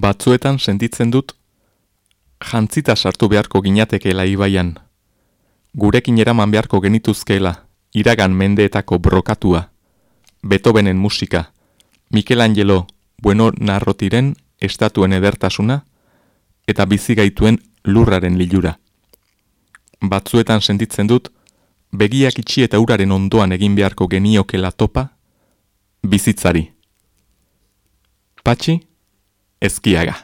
Batzuetan sentitzen dut jantzita sartu beharko ginatekeela ibaian. Gurekin eraman beharko genituzkeela, iragan mendeetako brokatua, Beethovenen musika, Michelangelo bueno narrotiren estatuen edertasuna, eta bizigaituen lurraren lilura. Batzuetan sentitzen dut, begiak itxi eta uraren ondoan egin beharko geniokela topa, bizitzari. Patxi, Esquiaga.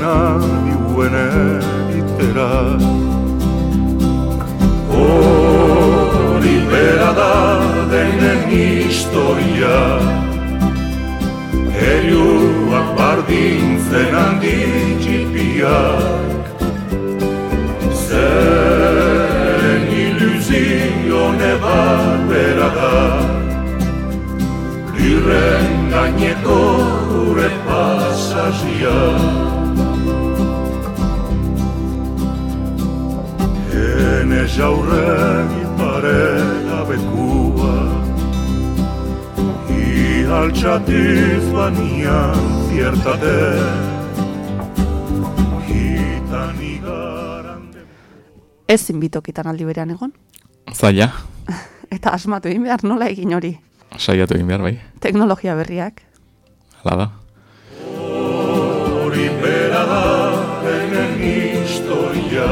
navi diuen egitera. Hori bera da denen historia. Heriuak bardintzen handitxipiak Zeren iluzio nebat bera da. Irren gaineko gure pasazia. Zeren ezkiaga. ezin bitokitan aldi berean egon. Zaila. Eta asmatu egin behar, nola egin hori? Saiatu egin behar, bai. Teknologia berriak. Hala da. Hori bera da, enen historia.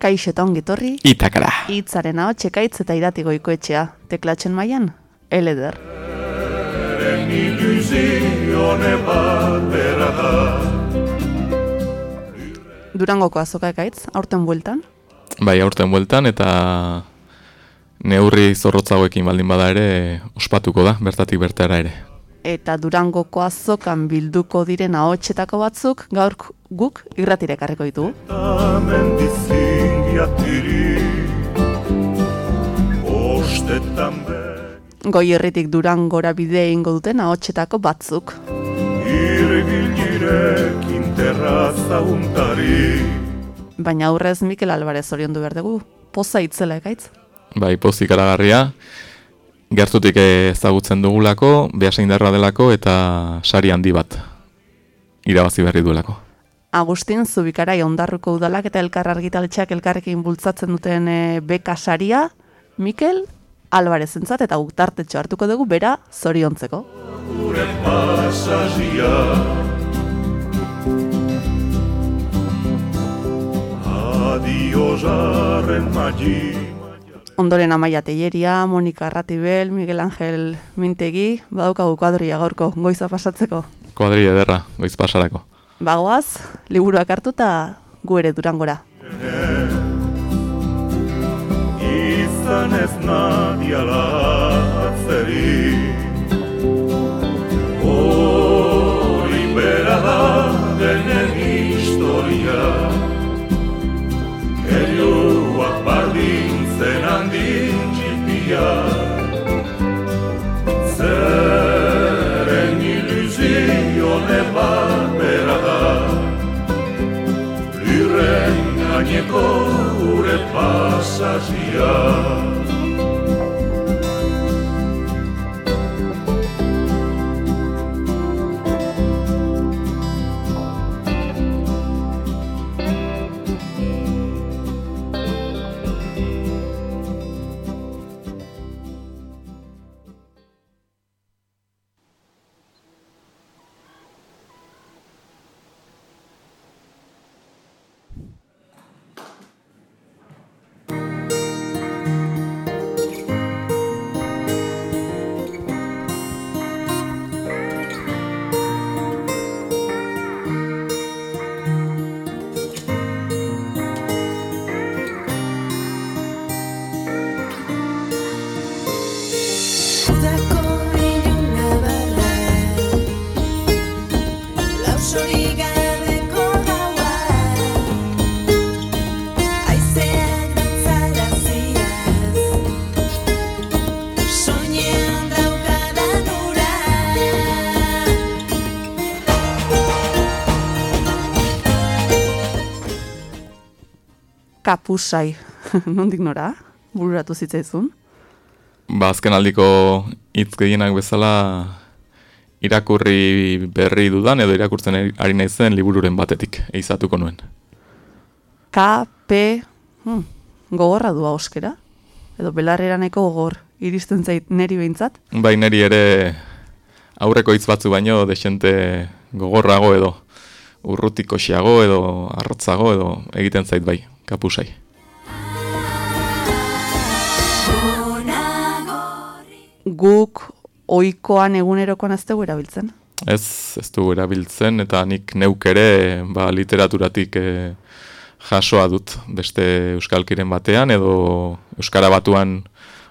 Kaixo eta ongitorri. Itakara. Itzaren hau txekaitz eta idatigoiko etxea. Teklatzen maian, eleder. Eren ilusione bat bera da. Durangoko azoka ekaitz, aurten bueltan? Bai, aurten bueltan, eta neurri zorrotzagoekin baldin bada ere, ospatuko da, bertatik bertara ere. Eta Durangoko azokan bilduko diren ahotsetako batzuk, gaur guk irratire karreko ditu. Goi herritik Durangora bide ingo duten ahotsetako batzuk. Irgil terraza untari Baina aurrez Mikel Alvarez orion du behar dugu, poza itzela ekaitz? Bai, pozik aragarria, gertutik ezagutzen dugulako, behasein darra delako eta sari handi bat irabazi berri duelako. Agustin, zubikara ondarruko udalak eta elkar argitaltxak elkarrekin bultzatzen duten e, beka saria, Mikel Alvarez entzat eta uktartetxo hartuko dugu bera zoriontzeko. Gure pasazia Ondoren amaia teieria, Monika Ratibel, Miguel Angel Mintegi, badaukagu kuadria gaurko, goiza pasatzeko. Kuadria ederra, goiz pasarako. Bagoaz, liburuak hartu eta gu ere durangora. Izan ez nadiala atzeri Hori bera da denen historia Erioak txipia Zeren ilusio nebat bera da Lirren gaineko kapusai, nondik nora, bururatu zitzaizun? Ba, azken aldiko hitz gehienak bezala irakurri berri dudan edo irakurtzen ari naizen libururen batetik eizatuko nuen. K, P, hmm, gogorra du oskera? Edo belarreraneko gogor, iristen zait neri behintzat? Bai, neri ere aurreko hitz batzu baino desente gogorrago edo urrutiko xeago edo arrotzago edo egiten zait bai, kapusai. Guk oikoan egunerokoan ez dugu erabiltzen? Ez, ez dugu erabiltzen, eta nik neuk ere ba, literaturatik e, jasoa dut beste euskalkiren batean, edo euskara batuan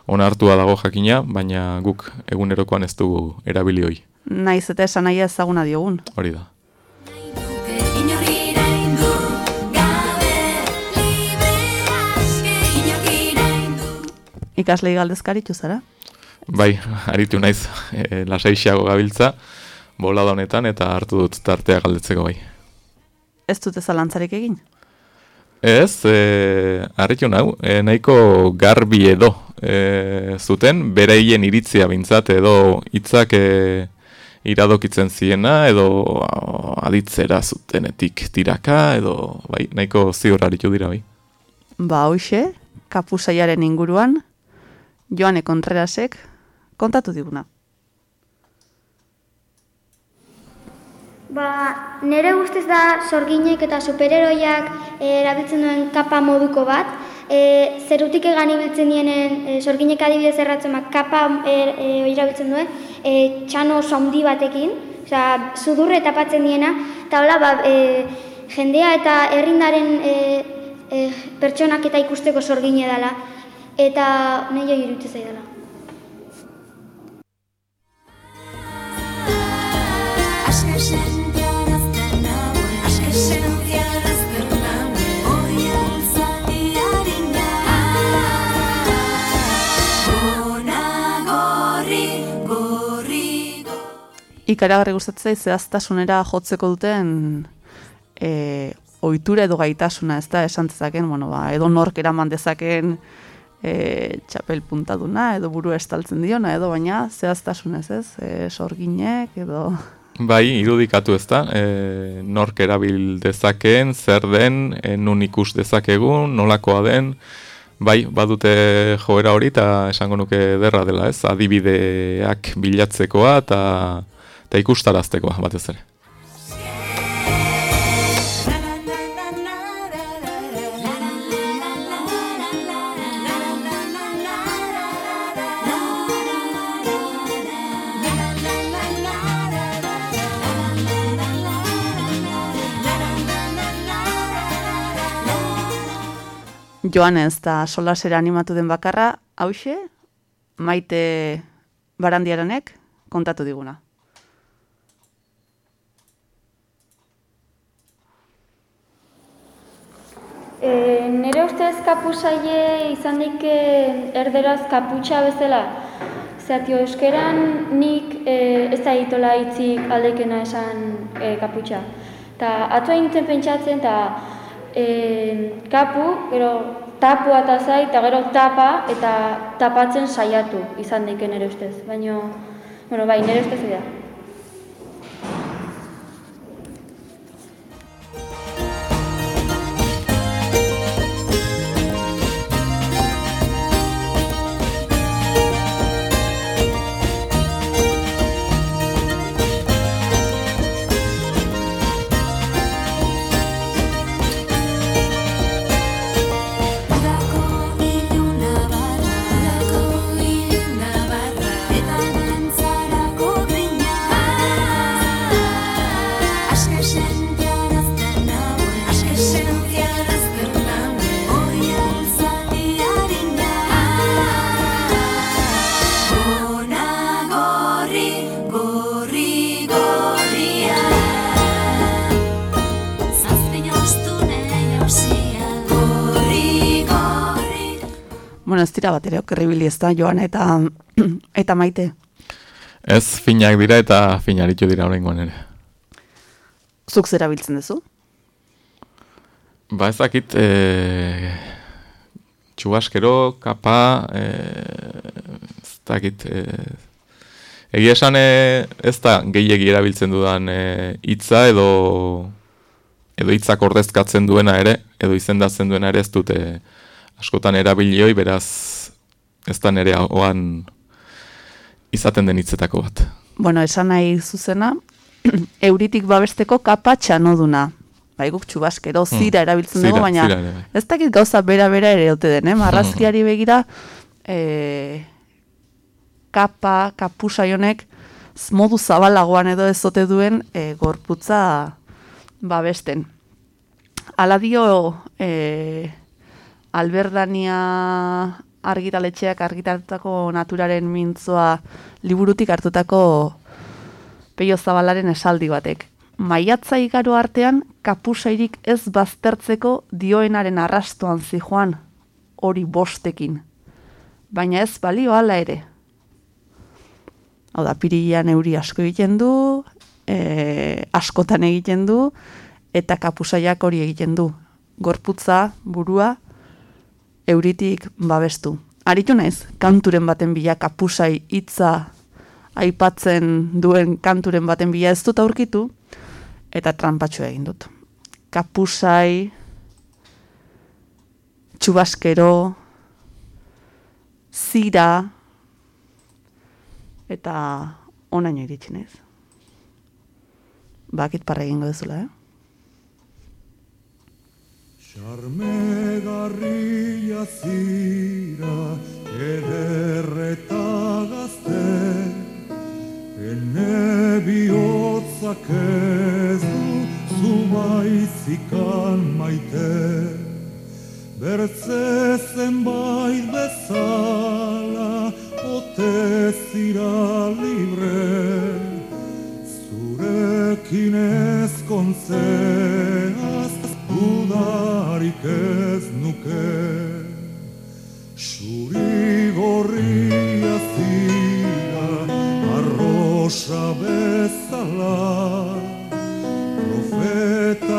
onartua dago jakina, baina guk egunerokoan ez dugu erabilioi. Naiz eta esan nahi ezaguna diogun. Hori da. Ikaslei galdezkaritu zara? Bai, aritu naiz e, lasaixiago gabiltza, bola honetan eta hartu dut tartea galdetzeko bai. Ez dute zalantzarik egin? Ez, e, harritu nahu, e, nahiko garbi edo e, zuten, bereien iritzia bintzat edo hitzak e, iradokitzen ziena edo aditzera zutenetik tiraka edo bai, nahiko ziur harritu dira bai. Ba, hoxe, kapusaiaren inguruan, Joane Kontrerasek kontatu diguna. Ba, nire guztiz da sorginek eta superheroiak e, erabiltzen duen kapa moduko bat. E, zerutik egan ibiltzen dienen e, sorginek adibidez erratzen bat kapa e, e, erabiltzen duen e, txano sondi batekin, osea, sudurre tapatzen diena, eta hola, ba, e, jendea eta herrindaren e, e, pertsonak eta ikusteko sorgine dela, eta nahi iruditzen zaidala. Ikaragarri gustatzen zehaztasunera jotzeko duten e, ohitura edo gaitasuna, ez da, esan dezaken, bueno, ba, edo nork eraman dezaken e, txapel puntaduna, edo buru estaltzen diona, edo baina zehaztasunez, ez, e, sorginek, edo... Bai, irudikatu ez da, e, nork erabil dezakeen, zer den, e, nun ikus dezakegun, nolakoa den, bai, badute joera hori, eta esango nuke derra dela ez, adibideak bilatzekoa, eta ikustaraztekoa batez ere. Joanez da solasera animatu den bakarra, hause, maite barandiaranek kontatu diguna. E, nire ustez kapusaie izan dik erderaz kaputxa bezala. Zatio euskeran nik e, ez da hitola hitzik aldekena esan e, kaputxa. Ta atua nintzen pentsatzen, eta e, kapu, gero tapua eta zai, eta gero tapa, eta tapatzen saiatu izan diken nire ustez. Baina, bueno, bai, nire ustez da. Bueno, ez dira bat ere okerribili ez da, joan eta, eta maite. Ez finak dira eta finaritu dira horrengoan ere. Zuk zera biltzen duzu? Ba ezakit, e, txubaskero, kapa, e, ezakit, e, egia esan e, ez da gehiagi erabiltzen dudan e, hitza edo edo hitzak ordezkatzen duena ere, edo izendatzen duena ere ez dute askotan erabilioi, beraz ez da nere oan izaten den hitzetako bat. Bueno, esan nahi zuzena, euritik babesteko kapa txanoduna bai guk txubaskero hmm. zira erabiltzen dugu, baina bai. ez dakit gauza bera-bera ere ote den, eh? marrazkiari hmm. begira, e, kapa, kapusa jonek, modu zabalagoan edo ez ote duen e, gorputza babesten. Ala dio, e, alberdania argitaletxeak argitartako naturaren mintzoa liburutik hartutako peio zabalaren esaldi batek maiatza igaro artean kapusairik ez baztertzeko dioenaren arrastoan zijoan, hori bostekin. Baina ez balio hala ere. Hau da, pirian euri asko egiten du, e, askotan egiten du, eta kapusaiak hori egiten du. Gorputza, burua, euritik babestu. Aritu naiz, kanturen baten bila kapusai hitza aipatzen duen kanturen baten bila ez dut aurkitu, eta trampatxo egin dut. Kapusai, txubaskero, zira, eta onaino iritsin ez. Bakit parra egingo dezula, eh? Charme garria zira, ederreta gazte, Ene bihotzak ez du zubaizikan maite. Bertze zenbait bezala ote zira libre. Zurekin ez dudarik ez nuke Xuri gorria rosa bezala profetak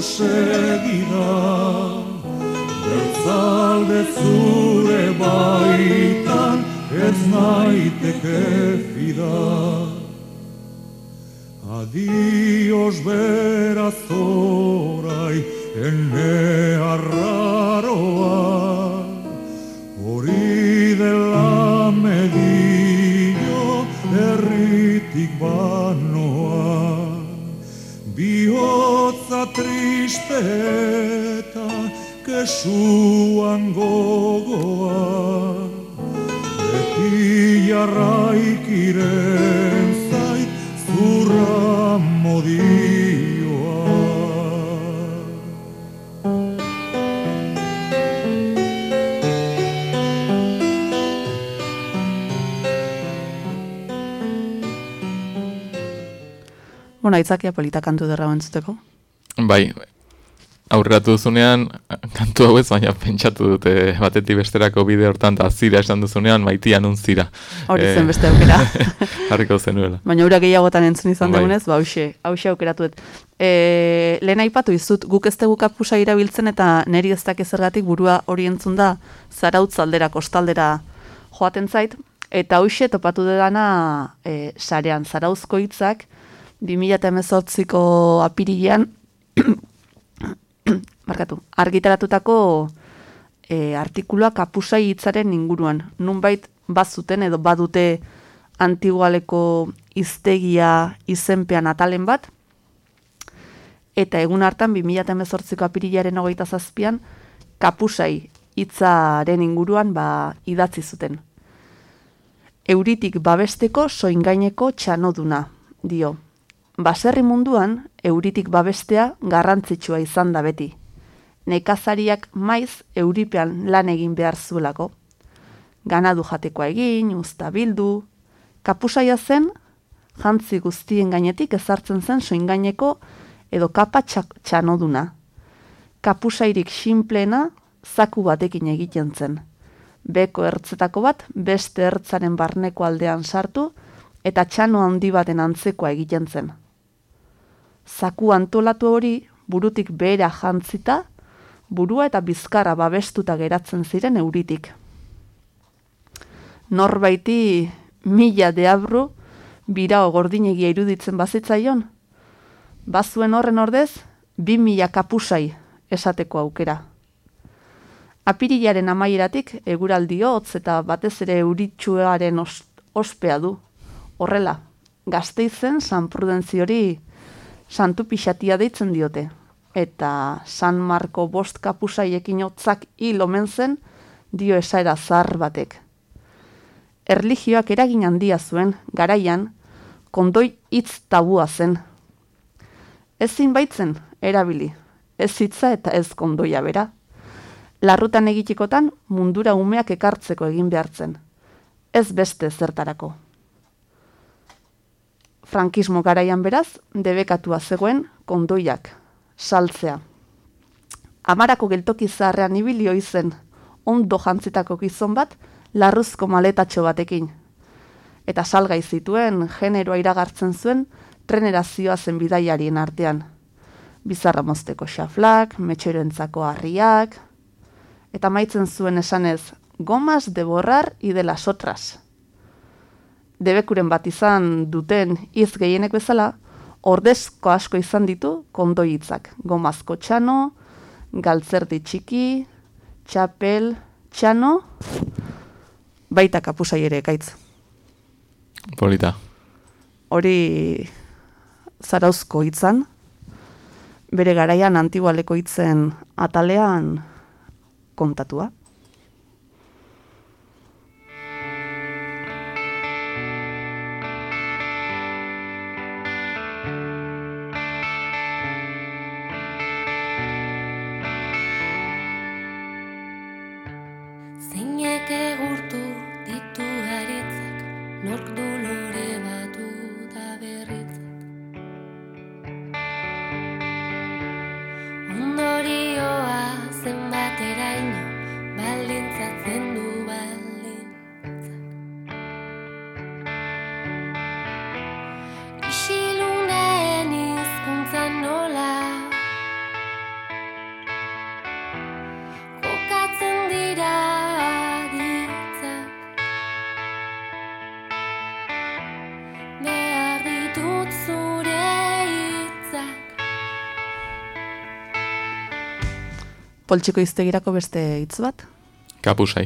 segida Zalde zure baitan ez naiteke fida Adios beraz orai ene arraroa tristeta kesuan gogoa Eti jarraikiren zait zurra modioa Bona, itzakia polita kantu derra bantzuteko? Bai, aurreratu duzunean, kantu hau ez, baina pentsatu dute batetik besterako bide hortan, da zira esan duzunean, maitia nun zira. Hori zen beste aukera. Harriko zenuela. Baina ura gehiagotan entzun izan Bai. dugunez, ba, hause, hause aukeratuet. E, lehen aipatu izut, guk ez dugu kapusa irabiltzen eta neri ez dakit zergatik burua hori entzun da, zarautz aldera, kostaldera joaten zait, eta hause topatu dedana e, sarean, zarauzko hitzak, 2018ko apirilean, markatu, argitaratutako e, artikulua kapusai hitzaren inguruan. Nunbait bazuten edo badute antigualeko iztegia izenpean atalen bat, eta egun hartan 2018ko apirilaren hogeita zazpian kapusai hitzaren inguruan ba, idatzi zuten. Euritik babesteko soingaineko txanoduna, dio. Baserri munduan, euritik babestea garrantzitsua izan da beti. Nekazariak maiz euripean lan egin behar zuelako. Ganadu jatekoa egin, usta bildu, kapusaia zen, jantzi guztien gainetik ezartzen zen soingaineko edo kapa txanoduna. Kapusairik sinplena zaku batekin egiten zen. Beko ertzetako bat beste ertzaren barneko aldean sartu eta txano handi baten antzekoa egiten zen. Zaku antolatu hori burutik behera jantzita, burua eta bizkarra babestuta geratzen ziren euritik. Norbaiti mila deabru bira gordinegia iruditzen bazitzaion, bazuen horren ordez, bi mila kapusai esateko aukera. Apirilaren amaieratik eguraldi hotz eta batez ere euritxuaren os, ospea du. Horrela, gazteizen San Prudentziori santu pixatia deitzen diote. Eta San Marko bost kapusaiekin hotzak hil omen zen dio esaera zahar batek. Erligioak eragin handia zuen, garaian, kondoi hitz tabua zen. Ezin baitzen, erabili, ez hitza eta ez kondoia bera. Larrutan egitikotan mundura umeak ekartzeko egin behartzen. Ez beste zertarako. Frankismo garaian beraz, debekatua zegoen kondoiak, saltzea. Amarako geltoki zaharrean ibili izen, ondo jantzitako gizon bat, larruzko maletatxo batekin. Eta salgai zituen, generoa iragartzen zuen, trenera zen bidaiarien artean. Bizarra mozteko xaflak, metxeroentzako harriak, eta maitzen zuen esanez, gomas de borrar y de las otras. Debekuren bat izan duten iz gehienek bezala, ordezko asko izan ditu kondoi hitzak. Gomazko txano, galtzerdi txiki, txapel, txano, baita kapusai ere ekaitz. Polita. Hori zarauzko hitzan, bere garaian antigualeko hitzen atalean kontatua. Poltsiko iztegirako beste hitz bat? Kapusai.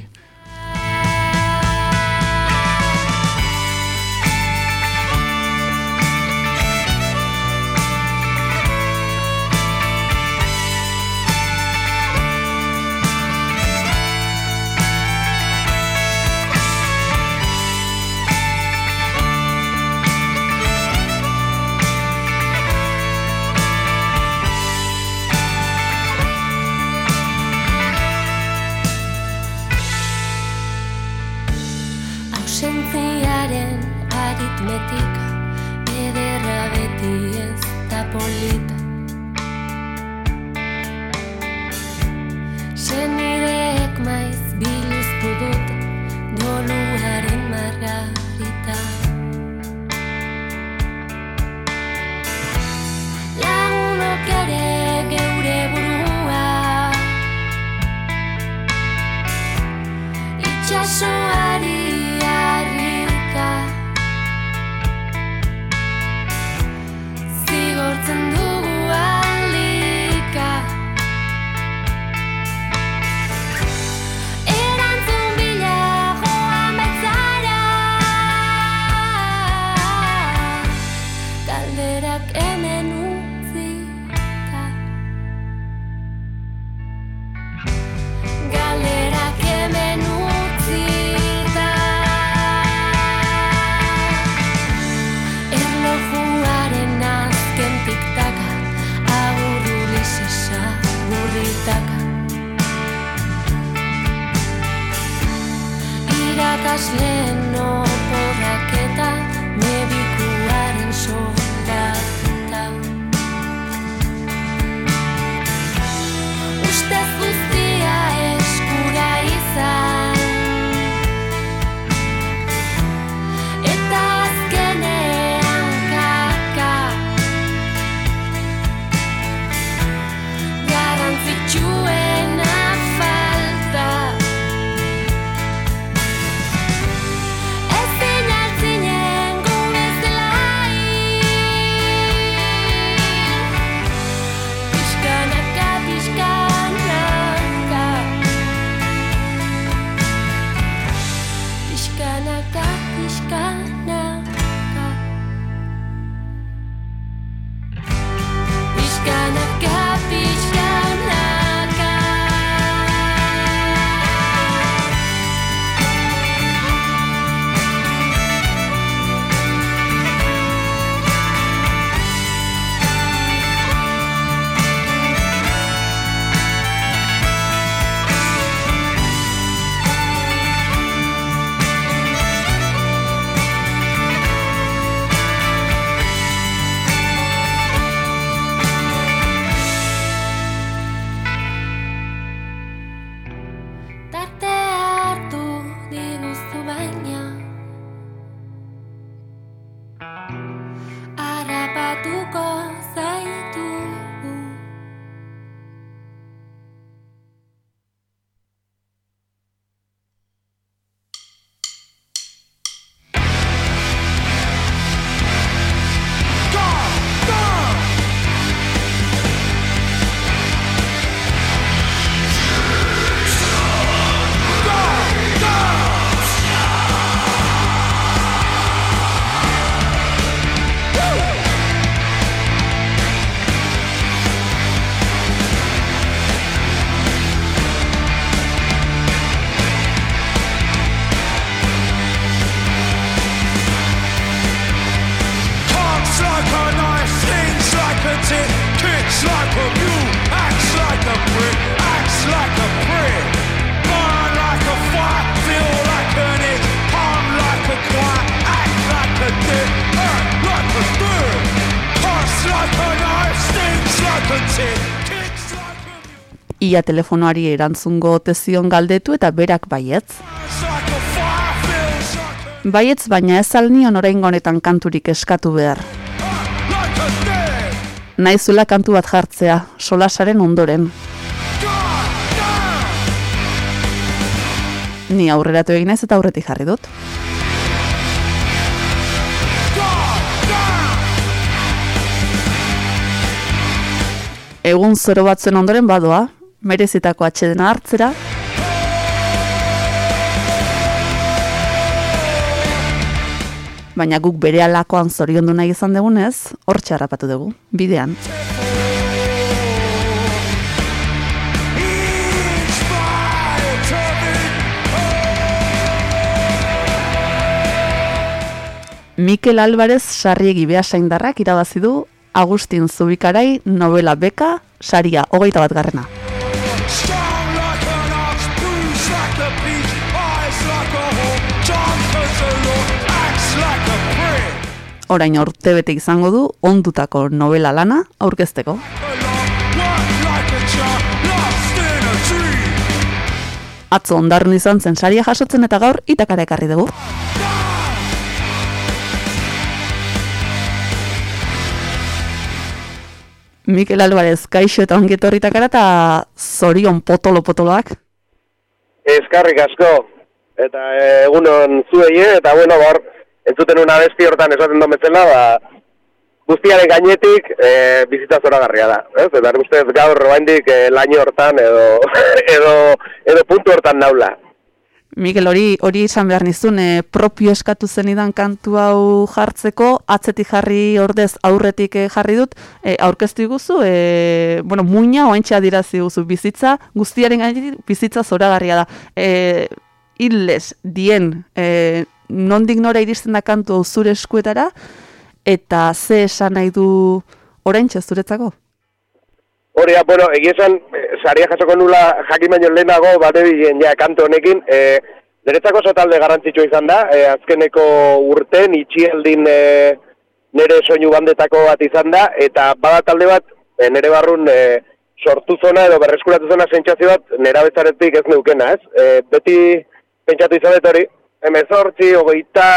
Ia telefonoari erantzungo ote zion galdetu eta berak baietz. Baietz baina ez alnion oraingo honetan kanturik eskatu behar. Naizula kantu bat jartzea, solasaren ondoren. Ni aurreratu egin naiz eta aurretik jarri dut. Egun zoro batzuen ondoren badoa, merezitako atxedena hartzera, baina guk bere alakoan zoriondu nahi izan dugunez, hor txarrapatu dugu, bidean. Mikel Alvarez sarriegi behasaindarrak irabazi du Agustin Zubikarai novela beka saria hogeita bat garrena. Strong like an ox, bruised like a peach, eyes like a hawk, a lord, acts like a prick. Orain urte bete izango du ondutako novela lana aurkezteko. Atzo ondarrun izan zen saria jasotzen eta gaur itakara ekarri dugu. Mikel Alvarez, kaixo eta ongi etorri itakara eta zorion potolo-potoloak. Eskarrik asko, eta eh, egunon zuei, eh, eta bueno, bor, entzuten una besti hortan esaten duen bezala, ba, guztiaren gainetik e, bizitza zoragarria da. Ez? Eta ustez gaur oraindik e, laino hortan edo, edo, edo puntu hortan naula. Mikel, hori hori izan behar nizun, e, propio eskatu zenidan kantu hau jartzeko, atzetik jarri ordez aurretik eh, jarri dut, e, aurkeztu iguzu, e, bueno, muina oaintxe adirazi guzu, bizitza, guztiaren gainetik bizitza zoragarria da. E, Illes, dien, e, nondik nora iristen da kantu hau zure eskuetara, eta ze esan nahi du oraintxe zuretzako? Hori da, bueno, egia esan, eh, saria jasoko nula jakin baino lehenago, bate bilen, ja, kanto honekin, e, Niretzako oso talde garrantzitsua izan da, e, azkeneko urten itxialdin e, nire soinu bandetako bat izan da, eta bada talde bat e, nire barrun e, sortu zona edo berreskuratu zona sentsazio bat nera bezaretik ez neukena, ez? E, beti pentsatu izan dut hori, emezortzi, ogeita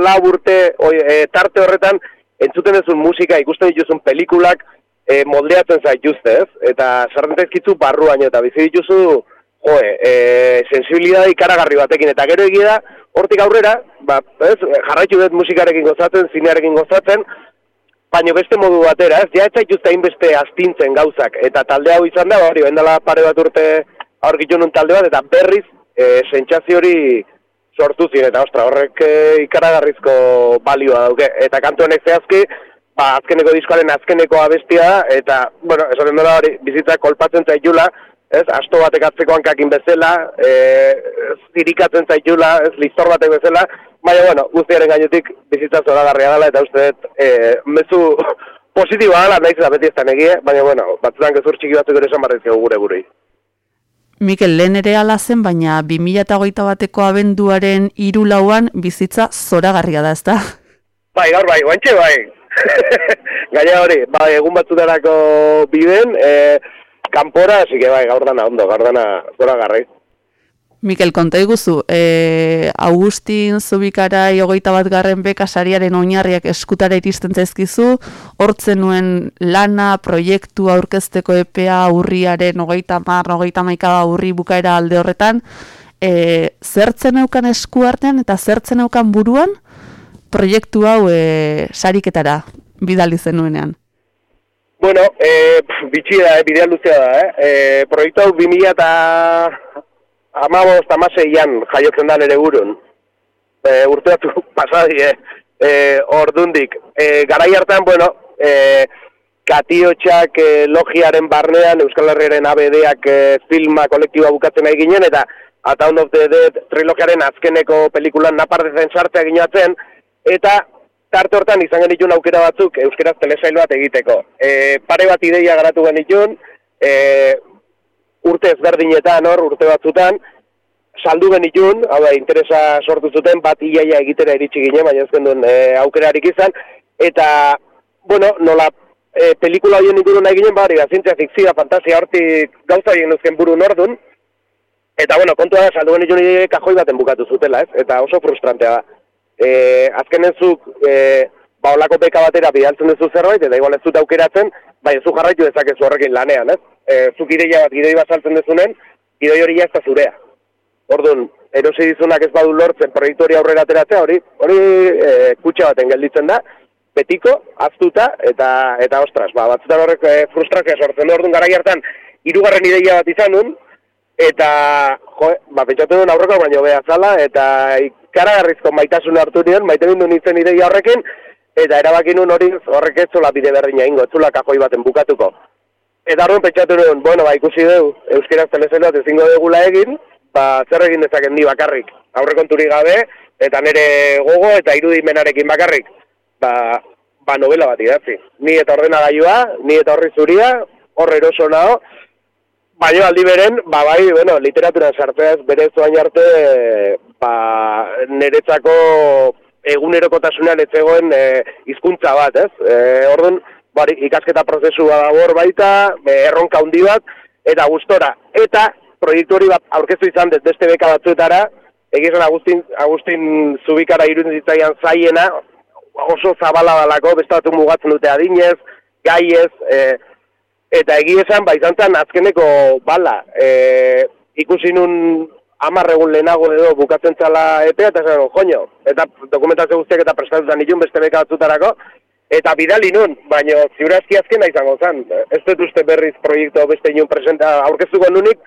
lau urte, oi, e, tarte horretan, entzuten duzun musika, ikusten dituzun pelikulak, e, moldeatzen zaituzte, ez? Eta sarrentezkitzu barruan eta bizi dituzu, joe, e, sensibilidade ikaragarri batekin, eta gero egia da, hortik aurrera, ba, ez, jarraitu dut musikarekin gozatzen, zinearekin gozatzen, baina beste modu batera, ez, ja ez zaituzte hainbeste astintzen gauzak, eta talde hau izan da, hori, bendala pare bat urte aurkitu nun talde bat, eta berriz, e, sentsazio hori sortu ziren, eta ostra, horrek e, ikaragarrizko balioa dauke, eta kantu honek zehazki, ba, azkeneko diskoaren azkeneko abestia eta, bueno, esaten dela hori, bizitza kolpatzen zaitula, ez, asto batek atzeko hankakin bezala, e, zirikatzen zaitula, ez, listor batek bezala, baina, bueno, guztiaren gainetik bizitza zora garria dela, eta uste dut, e, mezu positiboa dela, nahiz da beti ez egie, baina, bueno, batzutan gezur txiki batzuk ere esan barrizio gure gurei. Mikel, lehen ere ala zen, baina 2008 bateko abenduaren hiru lauan bizitza zoragarria da, ezta? Bai, gaur bai, guantxe bai. Gaia hori, bai, egun batzutarako biden, e, kanpora, así que bai, gaur dana ondo, gaur dana zoragarri. Mikel, konta iguzu, e, Augustin Zubikarai hogeita bat garren bekasariaren oinarriak eskutara iristen zaizkizu, hortzen nuen lana, proiektu aurkezteko EPA urriaren hogeita mar, hogeita maikada urri bukaera alde horretan, e, zertzen eukan esku artean eta zertzen eukan buruan, proiektu hau e, sariketara bidali zenuenean. Bueno, eh, bitxi da, eh, bidea luzea da, eh? eh proiektu hau 2000 eta amabost amaseian jaiotzen da nere burun. E, urte batzu pasadi, eh? E, ordundik. E, garai hartan, bueno, e, katiotxak e, logiaren barnean, Euskal Herriaren ABD-ak e, filma kolektiba bukatzen nahi ginen, eta A Town of the Dead trilogiaren azkeneko pelikulan napardezen sartzea ginatzen, eta tarte hortan izan genitun aukera batzuk euskeraz telesail bat egiteko. E, pare bat ideia garatu genitun, e, urte ezberdinetan hor, urte batzutan, saldu genitun, hau da, interesa sortu zuten, bat iaia egitera iritsi ginen, baina ez genduen e, aukerarik izan, eta, bueno, nola e, pelikula horien inguru nahi ginen, bari, zientzia fikzia, fantasia, hortik gauza horien nuzken buru nordun, eta, bueno, kontua da, saldu genitun ideia kajoi baten bukatu zutela, ez? Eta oso frustrantea da. E, azken ezuk, e, ba, olako beka batera bidaltzen duzu zerbait, eta igual ez dut aukeratzen, bai, zu jarraitu dezakezu horrekin lanean, ez? E, zuk ideia bat, idei bat saltzen duzunen, idei hori da zurea. Orduan, erosi dizunak ez badu lortzen proiektu hori aurrera ateratzea, hori, hori e, kutsa baten gelditzen da, betiko, aztuta, eta, eta ostras, ba, batzutan horrek e, frustrazioa sortzen orduan gara hartan hirugarren ideia bat izan nun, eta, jo, ba, pentsatu duen aurreko baino beha zala, eta ikaragarrizko maitasun hartu nion, maite bindu nintzen ideia horrekin, eta erabakin nun hori horrek ez zola bide berdina ingo, ez zola kajoi baten bukatuko. Eta horren pentsatu nuen, bueno, ba, ikusi dugu, euskeraz telezelo bat ezingo dugula egin, ba, zer egin dezaken ni bakarrik, aurrekonturi gabe, eta nire gogo eta irudimenarekin bakarrik, ba, ba novela bat idatzi. Ni eta ordenagailua, ni eta horri zuria, horre eroso nao, baina aldi beren, ba, bai, bueno, literaturan sartzeaz, bere zuain arte, ba, niretzako egunerokotasunean ez zegoen e, hizkuntza bat, ez? E, orduan, bari, ikasketa prozesua da hor baita, erronka handi bat, eta gustora. Eta proiektu hori bat aurkeztu izan dut beste beka batzuetara, egizan Agustin, Agustin zubikara irunditzaian zaiena, oso zabala dalako, beste batu mugatzen dute adinez, gaiez, e, eta egiezan, ba, izan zen azkeneko bala, e, ikusi nun amarregun lehenago edo bukatzen txala epea, eta zen, joño, eta dokumentazio guztiak eta prestatutan nitun beste beka batzutarako, eta bidali nun, baina ziurazki azkena izango zen. Ez dut uste berriz proiektu beste inun presenta aurkeztuko nunik,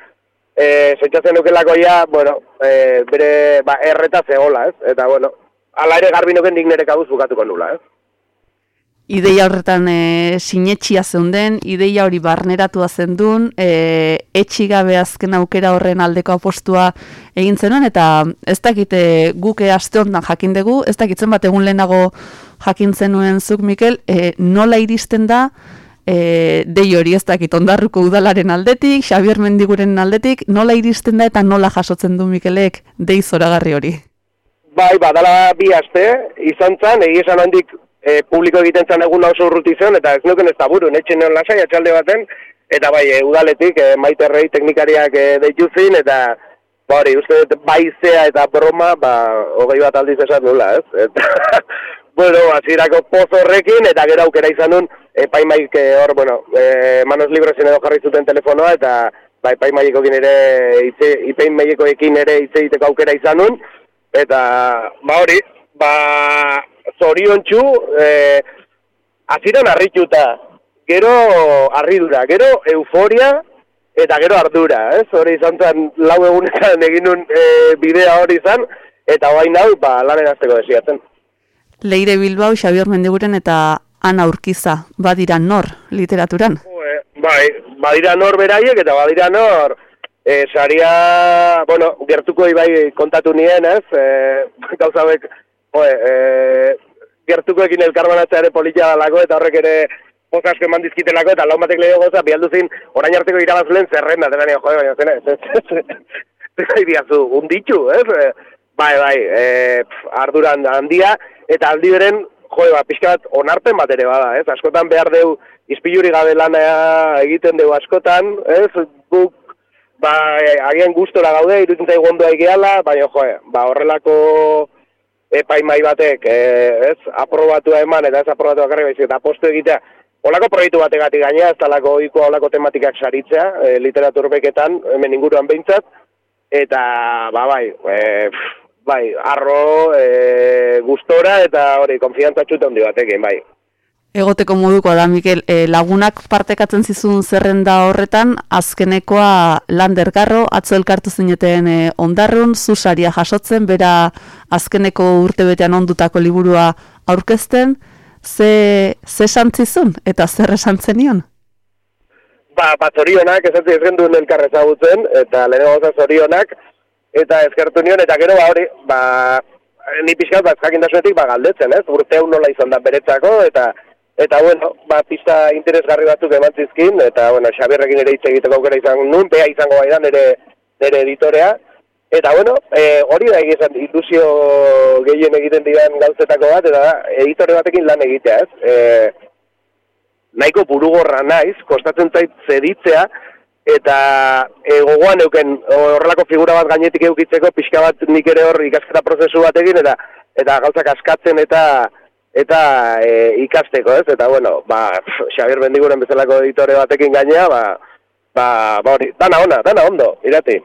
e, zeitzatzen nukelako ja, bueno, e, bere ba, erreta zehola, ez? Eta, bueno, ala ere garbi nuken nik nire kabuz bukatuko nula, ez? Ideia horretan e, sinetxia zeunden, ideia hori barneratua zendun, e, etxigabe azken aukera horren aldeko apostua egin zenuen, eta ez dakite guke aste honetan jakin dugu, ez dakitzen bat egun lehenago jakin zenuen zuk, Mikel, e, nola iristen da e, dei hori ez dakit ondarruko udalaren aldetik, Xabier Mendiguren aldetik, nola iristen da eta nola jasotzen du Mikelek dei zoragarri hori? Bai, badala bi aste, izan zan, egi esan handik e, publiko egiten zan egun oso urruti zen, eta ez nuken ez da buru, netxe neon lasai atxalde baten, eta bai, e, udaletik, e, maiterrei teknikariak e, deitu zin, eta ba hori, uste dut baizea eta broma, ba, hogei bat aldiz esan nula, ez? Eta, bueno, azirako poz horrekin, eta gero aukera izan nun, epaimaik hor, bueno, e, manos librosen edo jarri zuten telefonoa, eta ba, epaimaikoekin ere, itze, epaimaikoekin ere hitz egiteko aukera izan nun, eta ba hori, ba zorion txu, e, aziran harrituta, gero harridura, gero euforia, eta gero ardura, ez? Hori izan zen lau egunetan egin nun e, bidea hori izan, eta hoain hau, ba, lanen azteko desiatzen. Leire Bilbao, Xabier Mendiguren eta Ana Urkiza, badira nor literaturan? Joe, bai, badira nor beraiek eta badira nor e, saria, bueno, gertuko bai kontatu nien, ez? E, gauza joe, e, gertukoekin elkarbanatzea ere politia dalako eta horrek ere poz asko eman dizkitelako eta lau batek lehio goza bialdu zin orain arteko irabazlen zerrenda, dena nio, jode, baina zena, ez, ez, ez, ez, ez? E, Bai, bai, e, pf, arduran handia, eta aldi beren, jode, ba, pixka bat onarpen bat ere bada, ez? Askotan behar deu, izpiluri gabe lana egiten deu askotan, ez? Guk, ba, e, agian gustora gaude, irutzen zaigu ondo egiala, baina, jode, ba, horrelako epaimai batek, e, ez? Aprobatua eman, eta ez aprobatua karri baizik, eta postu egitea, Olako proiektu bategatik gaina, ez talako oiko olako tematikak saritzea, e, literatur beketan, hemen inguruan behintzat, eta, ba, bai, e, pff, bai, arro, e, gustora, eta hori, konfiantza txute hondi batekin, bai. Egoteko modukoa da, Mikel, e, lagunak partekatzen zizun zerrenda horretan, azkenekoa lander garro, atzo elkartu zineten e, ondarrun, zusaria jasotzen, bera azkeneko urtebetean ondutako liburua aurkezten, ze, ze santzizun eta zer esan zenion? Ba, ba zorionak, esatzi ez genduen elkar ezagutzen, eta lehenengo gauza zorionak, eta eskertu nion, eta gero, ba, hori, ba, ni pixkat, ba, jakin dasunetik, ba, galdetzen, ez? Urte hau nola izan da beretzako, eta, eta, bueno, ba, pista interesgarri batzuk eman zizkin, eta, bueno, Xabierrekin ere hitz egiteko aukera izan nun, bea izango bai da nire, nire editorea, Eta bueno, e, hori da egizan ilusio gehien egiten diren gauzetako bat, eta editore batekin lan egitea, ez? E, nahiko burugorra naiz, kostatzen zait zeditzea, eta e, gogoan euken horrelako figura bat gainetik eukitzeko, pixka bat nik ere hor ikasketa prozesu bat egin, eta eta gauzak askatzen eta eta e, ikasteko, ez? Eta bueno, ba, Xabier Bendiguren bezalako editore batekin gainea, ba, ba, ba hori, dana ona, dana ondo, irati.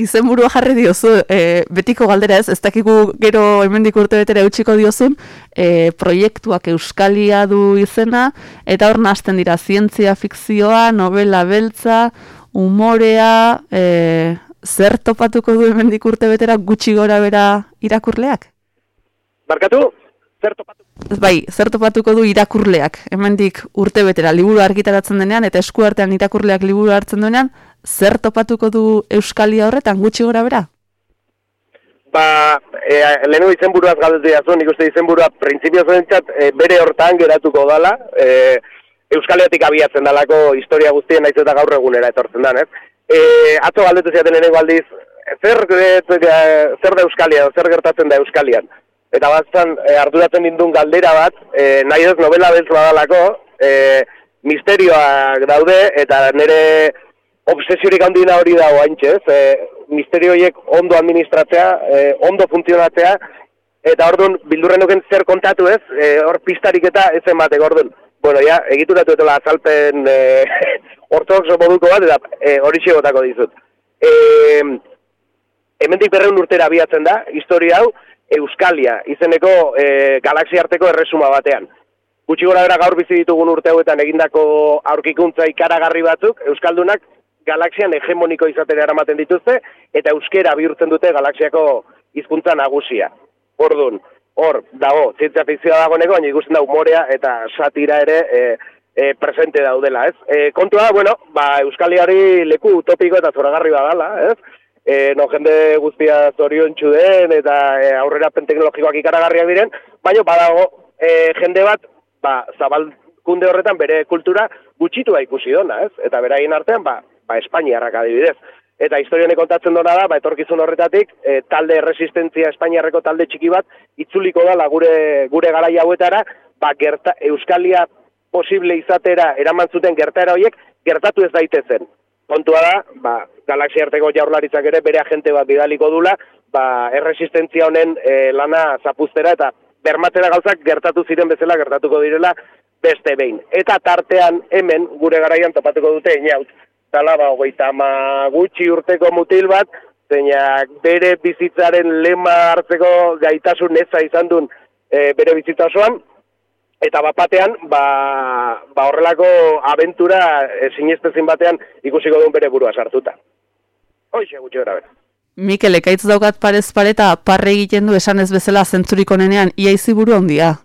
Izenburua jarri diozu, e, betiko galdera ez, ez dakigu gero hemendik urte betera eutxiko diozun, e, proiektuak euskalia du izena, eta hor nahasten dira zientzia fikzioa, novela beltza, umorea, e, zer topatuko du hemendik urte betera gutxi gora bera irakurleak? Barkatu, zer topatu? Bai, zer topatuko du irakurleak, hemendik urte betera, liburu argitaratzen denean, eta esku artean irakurleak liburu hartzen denean, zer topatuko du Euskalia horretan gutxi gora bera? Ba, e, lehenengo izenburuaz galdetu jazu, nik uste izenburua printzipio zentzat e, bere hortan geratuko dala, e, Euskaliatik abiatzen dalako historia guztien naiz eta gaur egunera etortzen dan, ez? E, atzo galdetu ziaten lehenengo aldiz, zer, e, zer da Euskalia, zer gertatzen da Euskalian? Eta batzan, e, arduratzen dindun galdera bat, e, nahi ez novela beltz badalako, e, misterioak daude, eta nire obsesiorik handina hori da oaintxez, e, misterio horiek ondo administratzea, e, ondo funtzionatzea, eta orduan bildurren duken zer kontatu ez, e, hor pistarik eta ez ematek orduan. Bueno, ja, egituratu etela azalpen e, ortodoxo moduko bat, eta e, hori xegotako dizut. E, hemendik berreun urtera abiatzen da, historia hau, Euskalia, izeneko e, galaxia arteko erresuma batean. Gutxi gora bera gaur bizi ditugun urte hauetan egindako aurkikuntza ikaragarri batzuk, Euskaldunak galaxian hegemoniko izatera eramaten dituzte, eta euskera bihurtzen dute galaxiako hizkuntza nagusia. Orduan, hor, dago, zientzia fikzioa dagoeneko, baina ikusten da humorea eta satira ere e, e, presente daudela, ez? E, kontua, bueno, ba, Euskaliari leku utopiko eta zoragarri badala, ez? E, no, jende guztia zorion den eta e, aurrera teknologikoak ikaragarriak diren, baina badago e, jende bat, ba, zabal kunde horretan bere kultura gutxitua ikusi dona, ez? Eta beraien artean, ba, ba Espainiarrak adibidez. Eta historione kontatzen dona da, ba, etorkizun horretatik, e, talde resistentzia Espainiarreko talde txiki bat, itzuliko dala gure, gure garai hauetara, ba, gerta, Euskalia posible izatera eraman zuten gertaera horiek, gertatu ez daitezen. Kontua da, ba, galaxia arteko jaurlaritzak ere bere agente bat bidaliko dula, ba, erresistentzia honen e, lana zapuztera eta bermatzera gauzak gertatu ziren bezala gertatuko direla beste behin. Eta tartean hemen gure garaian topatuko dute inaut. Zala, ba, hogeita ama gutxi urteko mutil bat, zeinak bere bizitzaren lema hartzeko gaitasun eza izan duen e, bere bizitza osoan, eta bapatean, ba, ba horrelako abentura e, sinestezin batean ikusiko duen bere burua sartuta. Hoxe gutxi gara bera. Mikel, ekaitz daukat parez pareta parre egiten du esan ez bezala zentzurik onenean, ia izi buru handia.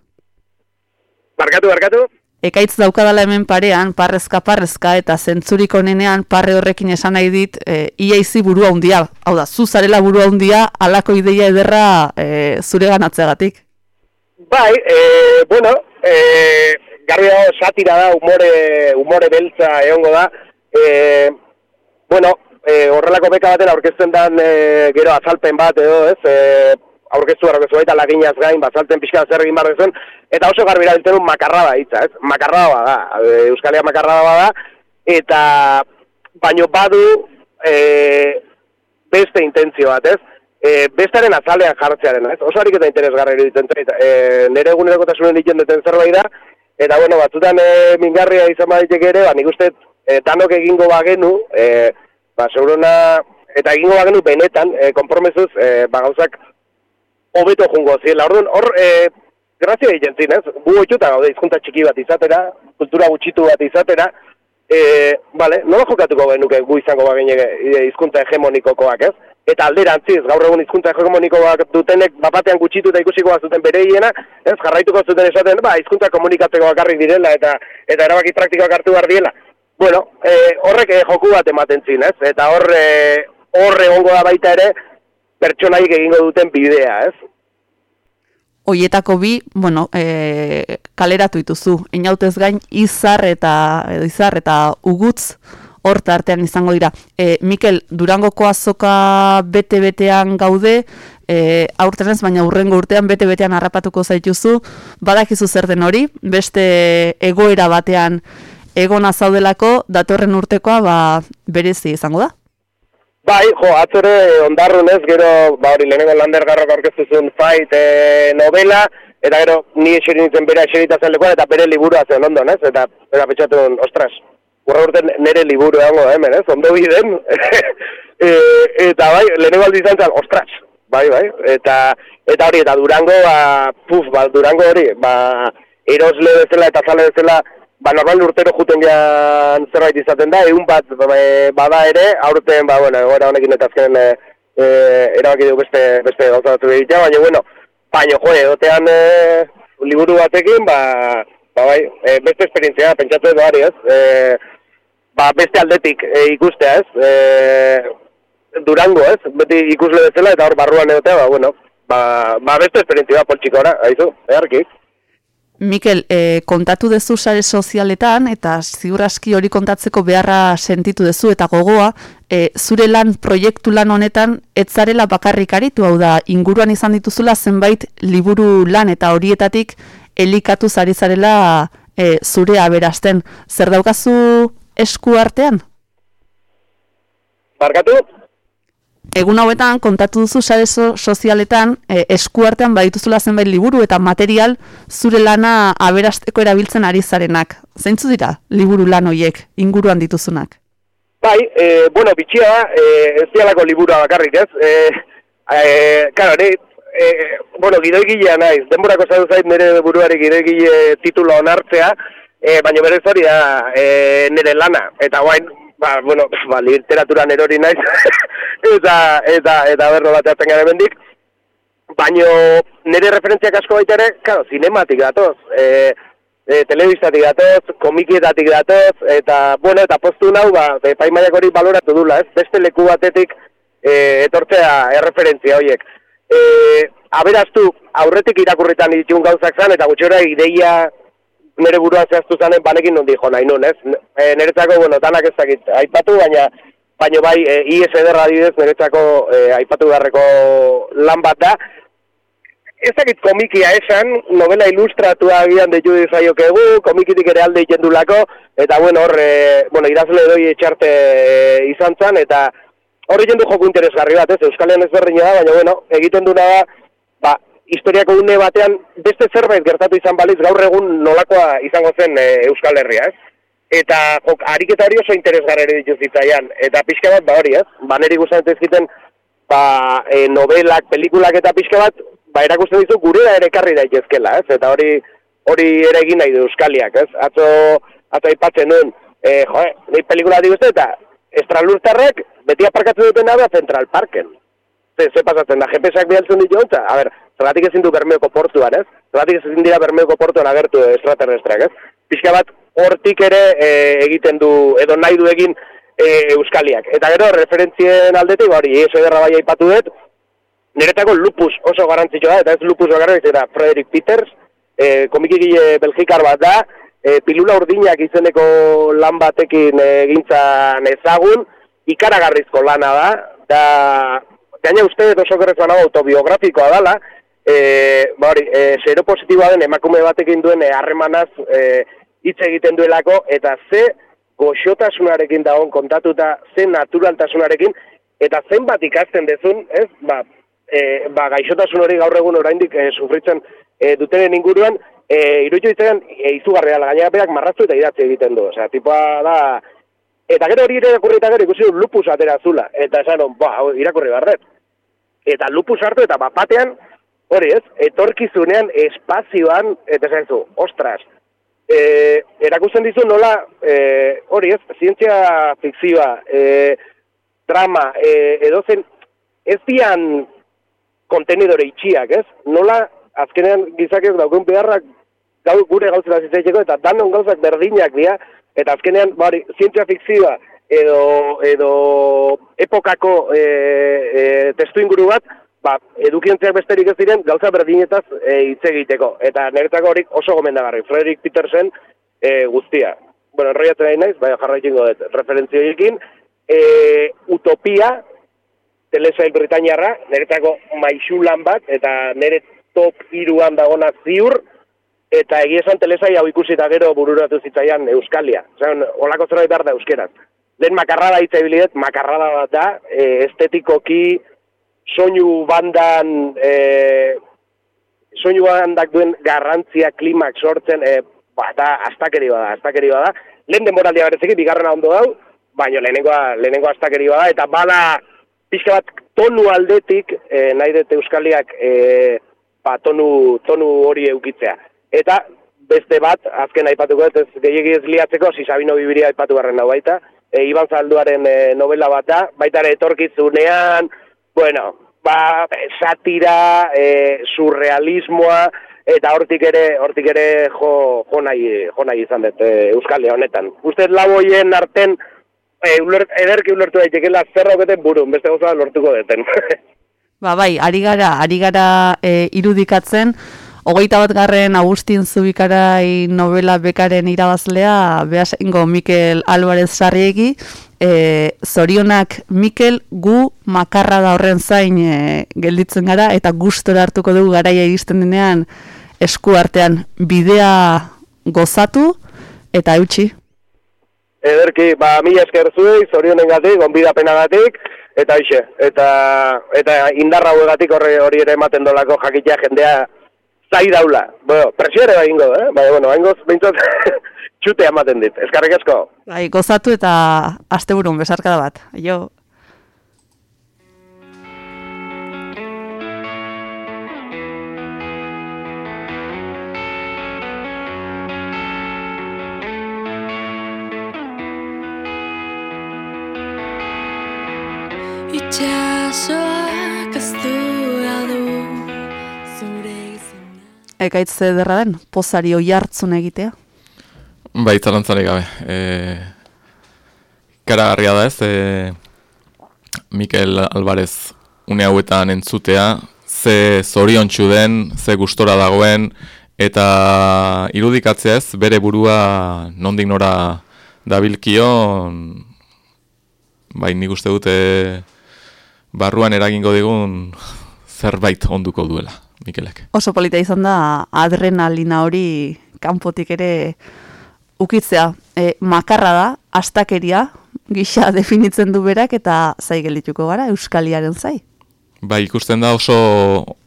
Barkatu, barkatu? Ekaitz daukadala hemen parean, parrezka parrezka, eta zentzurik onenean parre horrekin esan nahi dit, e, ia izi buru handia. Hau da, zu zarela buru handia, alako ideia ederra e, zure ganatzeagatik. Bai, e, bueno, e, garbi dago satira da, umore, umore beltza egongo da. E, bueno, e, horrelako beka baten aurkezten dan e, gero azalpen bat edo, ez? E, aurkeztu aurkeztu baita laginaz gain, bazalten pixka zer egin duzuen, eta oso garbi erabiltzen un makarraba hitza, ez? Makarraba da, Euskalia makarraba da, eta baino badu e, beste intentzio bat, ez? E, bestaren azalean jartzearen, ez? Oso harik eta interesgarra iruditzen zait. E, nire eguneroko tasunen ditzen duten zerbait da, eta bueno, batzutan e, mingarria izan baditek ere, ba, nik uste e, tanok egingo bagenu, e, ba, seguruna, eta egingo bagenu benetan, e, konpromesuz, e, ba, gauzak hobeto jungo ziela. Orduan, hor, e, grazia egiten zin, ez? Gu oituta gaude hizkuntza txiki bat izatera, kultura gutxitu bat izatera, e, bale, nola jokatuko genuke gu izango bagine hizkuntza hegemonikokoak, ez? Eta alderantziz, gaur egun hizkuntza hegemonikoak dutenek bapatean gutxitu eta ikusiko bat zuten bere hiena, ez? Jarraituko zuten esaten, ba, hizkuntza komunikatzeko bakarrik direla eta eta erabaki praktikoak hartu behar diela. Bueno, e, horrek e, joku bat ematen zin, ez? Eta hor, e, hor egongo da baita ere, pertsonaik egingo duten bidea, ez? Hoietako bi, bueno, e, kaleratu dituzu. Inautez gain izar eta edo izar eta ugutz hor artean izango dira. E, Mikel, Durangoko azoka bete-betean gaude, e, aurten ez, baina urrengo urtean bete-betean harrapatuko zaituzu, badakizu zer den hori, beste egoera batean egona zaudelako, datorren urtekoa ba, berezi izango da? Bai, jo, atzore ondarrun ez, gero, ba hori, lehenengo lander garrok aurkeztu zuen fight e, novela, eta gero, ni eserin nintzen bere eserita zen lekuan, eta bere liburua zen London, ez, eta, eta petxatu, ostras, urten nire liburu egongo hemen, ez, ondo biden, e, eta bai, lehenengo aldi izan zen, ostras, bai, bai, eta, eta hori, eta Durango, ba, puf, ba, Durango hori, ba, erosle bezala eta zale bezala, ba, normal urtero juten gehan zerbait izaten da, egun bat ba, bada ere, aurten, ba, bueno, egoera honekin eta azken e, e, erabaki du beste, beste gauza batu egitea, baina, bueno, baina, jo, egotean e, liburu batekin, ba, ba, bai, e, beste esperientzia, pentsatu edo ari, ez, e, ba, beste aldetik e, ikustea, ez, e, durango, ez, beti ikusle bezala, eta hor barruan egotea, ba, bueno, ba, ba beste esperientzia, poltsiko ora, haizu, eharki. Mikel, e, kontatu dezu sare sozialetan, eta ziuraski hori kontatzeko beharra sentitu dezu eta gogoa, e, zure lan proiektu lan honetan, etzarela bakarrik aritu, hau da, inguruan izan dituzula zenbait liburu lan eta horietatik elikatu zari zarela e, zure aberasten. Zer daukazu esku artean? Barkatu? Egun hauetan kontatu duzu sare so sozialetan e, eskuartean badituzula zenbait liburu eta material zure lana aberasteko erabiltzen ari zarenak. Zeintzu dira liburu lan hoiek inguruan dituzunak? Bai, e, bueno, bitxia da, e, ez dialako liburua bakarrik, ez? E, e, karo, ne, e, bueno, gidoigilea naiz, denborako zaitu zait nire buruari gidoigile titulo onartzea, e, baina berez hori da e, nire lana, eta guain, ba, bueno, ba, literaturan erori naiz, eta, eta, eta berro bat hartzen gara bendik, baino nire referentziak asko baita ere, claro, zinematik datoz, e, e, telebistatik datoz, komikietatik datoz, eta, bueno, eta postu nau, ba, epaimaiak hori baloratu dula, ez, beste leku batetik e, etortzea erreferentzia horiek. E, aberaztu, aurretik irakurritan ditun gauzak zan, eta gutxora ideia nire buruan zehaztu zanen banekin nondi jo nahi nun, ez? E, niretzako, bueno, danak ez dakit aipatu, baina baina bai, e, IS ederra adibidez niretzako e, aipatu beharreko lan bat da. Ez dakit komikia esan, novela ilustratua agian de Judi Zaiokegu, komikitik ere alde ikendulako, eta bueno, hor, e, bueno, idazle doi etxarte e, izan zan, eta horri jendu joku interesgarri bat, ez? Euskalean ez berdina da, baina bueno, egiten duna da, ba, historiako une batean beste zerbait gertatu izan baliz gaur egun nolakoa izango zen e, Euskal Herria, ez? Eta jok, ariketa hori oso interesgarri ere dituz zitzaian, eta pixka bat, ba hori, ez? Ba, niri guztan ezkiten, ba, e, novelak, pelikulak eta pixka bat, ba, erakusten dizu gure ere karri daitezkela, ez? Eta hori hori ere egin nahi du Euskaliak, ez? Atzo, atzo aipatzen nuen, e, jo, nahi pelikula diguzte, eta estralurtarrek beti aparkatzen duten da Central Parken. Ze, ze pasatzen da, GPS-ak bihaltzen ditu hontza? A ber, zergatik ezin du bermeoko portuan, ez? Zergatik ezin dira bermeoko portuan agertu extraterrestrak, ez? Pixka bat, hortik ere e, egiten du, edo nahi du egin e, Euskaliak. Eta gero, referentzien aldetik, hori, eso ederra bai aipatu dut, niretako lupus oso garrantzitsua da, eta ez lupus bakarrik, eta Frederick Peters, e, komikigile belgikar bat da, e, pilula urdinak izeneko lan batekin egintzan ezagun, ikaragarrizko lana da, da, gaina uste oso gerretzen hau autobiografikoa dala, e, ba hori, e, zero positiboa den emakume batekin duen harremanaz e, hitz egiten duelako, eta ze goxotasunarekin dagoen kontatuta, ze naturaltasunarekin, eta zenbat ikasten dezun, ez, ba, e, ba, gaixotasun hori gaur egun oraindik e, sufritzen e, dutenen inguruan, e, iruditu ditzen, e, izugarria gainera berak marraztu eta idatzi egiten du. Osea, tipoa da, eta gero hori irakurri eta gero ikusi du lupus atera zula, eta esan, ba, irakurri barret. Eta lupus hartu eta bapatean, hori ez, etorkizunean, espazioan, eta zu, ostras, e, erakusten dizu nola, e, hori ez, zientzia fikzioa, e, drama, e, edozen, ez dian kontenidore itxiak, ez? Nola, azkenean gizakeok daukun beharrak gau gure gauzera zitzaiteko, eta danon gauzak berdinak dira, eta azkenean, bari, zientzia fikzioa edo, edo epokako e, e, testu inguru bat, ba, edukientziak besterik ez diren, gauza berdinetaz e, hitz egiteko. Eta niretzako horik oso gomendagarri, Frederick Petersen e, guztia. Bueno, enroiatzen nahi naiz, bai, jarraikingo dut, referentzioekin, e, utopia, telesail Britainiarra, niretako maixulan bat, eta nire top iruan dagona ziur, eta egia esan telesail hau ikusi eta gero bururatu zitzaian Euskalia. Zan, olako zerbait behar da Euskeraz. Lehen makarrada itzaibiliet, makarrada bat da, e, estetikoki, soinu bandan, e, soinu bandak duen garrantzia klimak sortzen, e, ba, da, astakeri bada, astakeri bada. Lehen denboraldia berezekin, bigarrena ondo dau, baina lehenengoa, lehenengoa astakeri bada, eta bada, pixka bat tonu aldetik e, nahi dut euskaliak e, ba, tonu, tonu hori eukitzea. Eta beste bat, azken aipatuko dut, ez gehiagi ez liatzeko, si Sabino Bibiria aipatu barren hau baita, e, Iban Zalduaren e, novela bat da, baita ere etorkizunean, bueno, ba, satira, e, surrealismoa, eta hortik ere, hortik ere jo, jo, nahi, jo nahi izan dut e, Euskalia honetan. Uste lau hoien arten, e, uler, ederki ulertu daitekela zer dauketen burun, beste gauza lortuko deten. Ba bai, ari gara, ari gara e, irudikatzen, hogeita bat garren Agustin Zubikarai novela bekaren irabazlea, behasengo Mikel Alvarez Sarriegi, e, zorionak Mikel gu makarra da horren zain e, gelditzen gara, eta gustora hartuko dugu garaia iristen denean esku artean bidea gozatu eta eutxi. Ederki, ba, mi esker zuei, zorionen gatik, onbidapena gatik, eta hoxe, eta, eta indarra hori ere ematen dolako jakitea jendea zai daula. Bueno, presio ere baingo, eh? Bai, bueno, baingoz, behintzat, txute ematen dit. Eskarrik asko. Bai, gozatu eta asteburun besarkada bat. Jo. Itxasoak Ekaitz ederra den, pozari oi hartzun egitea. Bai, zalantzari gabe. E, karagarria da ez, e, Mikel Alvarez une hauetan entzutea, ze zorion den, ze gustora dagoen, eta irudikatzea ez, bere burua nondik nora dabilkion, bai nik uste dute barruan eragingo digun zerbait onduko duela, Mikelek. Oso polita izan da adrenalina hori kanpotik ere ukitzea. E, makarra da, astakeria, gisa definitzen du berak eta zai geldituko gara, Euskaliaren zai. Bai, ikusten da oso,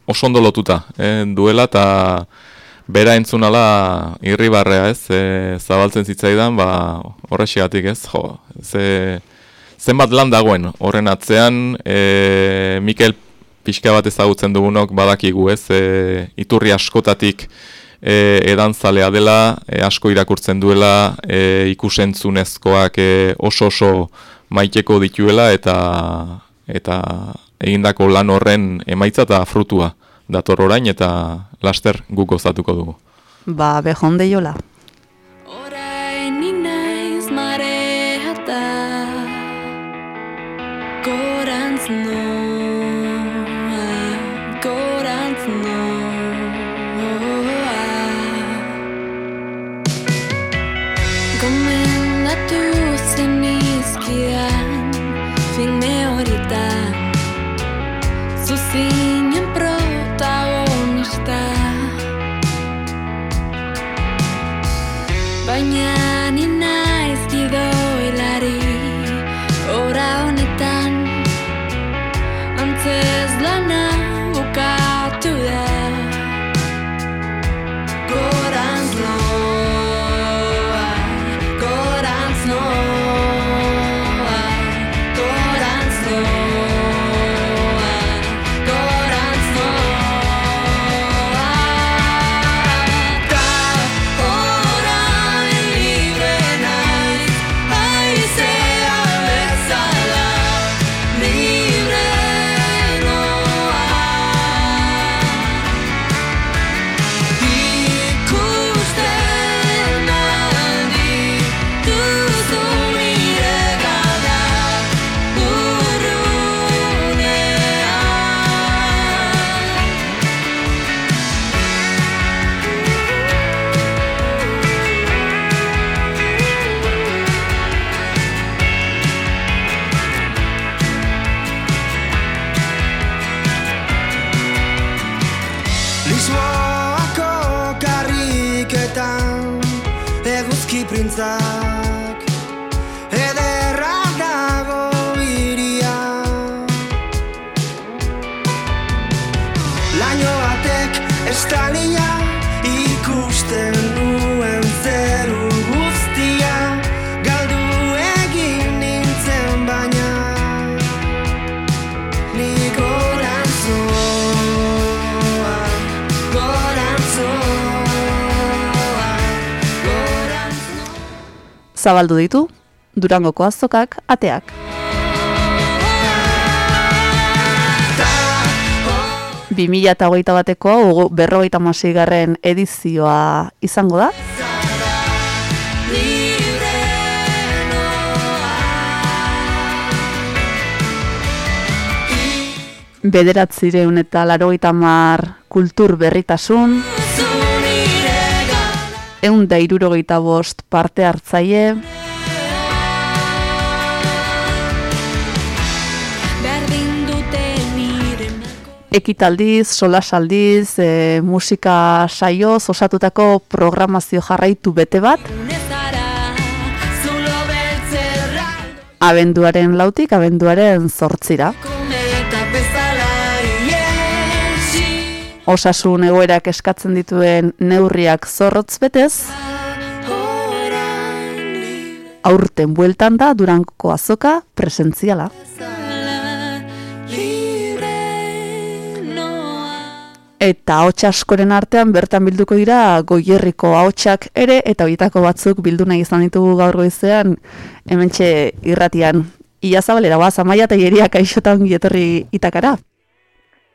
oso ondo lotuta, eh, duela eta bera entzunala irribarrea ez, e, zabaltzen zitzaidan, ba, horrexigatik ez, jo, ze, zenbat lan dagoen horren atzean, e, Mikel pixka bat ezagutzen dugunok badakigu ez, e, iturri askotatik e, edantzalea dela, e, asko irakurtzen duela, e, ikusentzunezkoak e, oso oso maiteko dituela eta eta egindako lan horren emaitza eta frutua dator orain eta laster guk gozatuko dugu. Ba, behonde jola. Zabaldu ditu, Durangoko azokak ateak. Bi mila eta hogeita bateko berrogeita garren edizioa izango da. Bederatzireun eta larogeita mar kultur berritasun, eun da irurogeita bost parte hartzaile, nire ekitaldiz, solasaldiz, e, musika saioz osatutako programazio jarraitu bete bat, Zulo beltzerra. Abenduaren lautik, abenduaren zortzira. Osasun egoerak eskatzen dituen neurriak zorrotz betez, aurten bueltan da Durangoko azoka presentziala. Eta ahots askoren artean bertan bilduko dira goierriko ahotsak ere eta horietako batzuk bildu nahi izan ditugu gaur goizean hementxe irratian. Ia zabalera guaz, amaia eta ieria kaixotan gietorri itakara.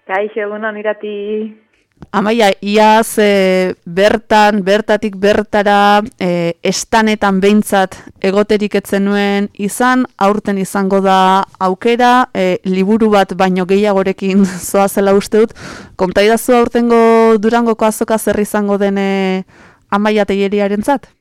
Kaixo, egunon irati. Amaia, iaz e, bertan, bertatik bertara, e, estanetan behintzat egoterik etzen nuen izan, aurten izango da aukera, e, liburu bat baino gehiagorekin zoa zela uste dut, kontaidazu aurtengo durangoko azoka zer izango den e, Amaia teieriaren zat?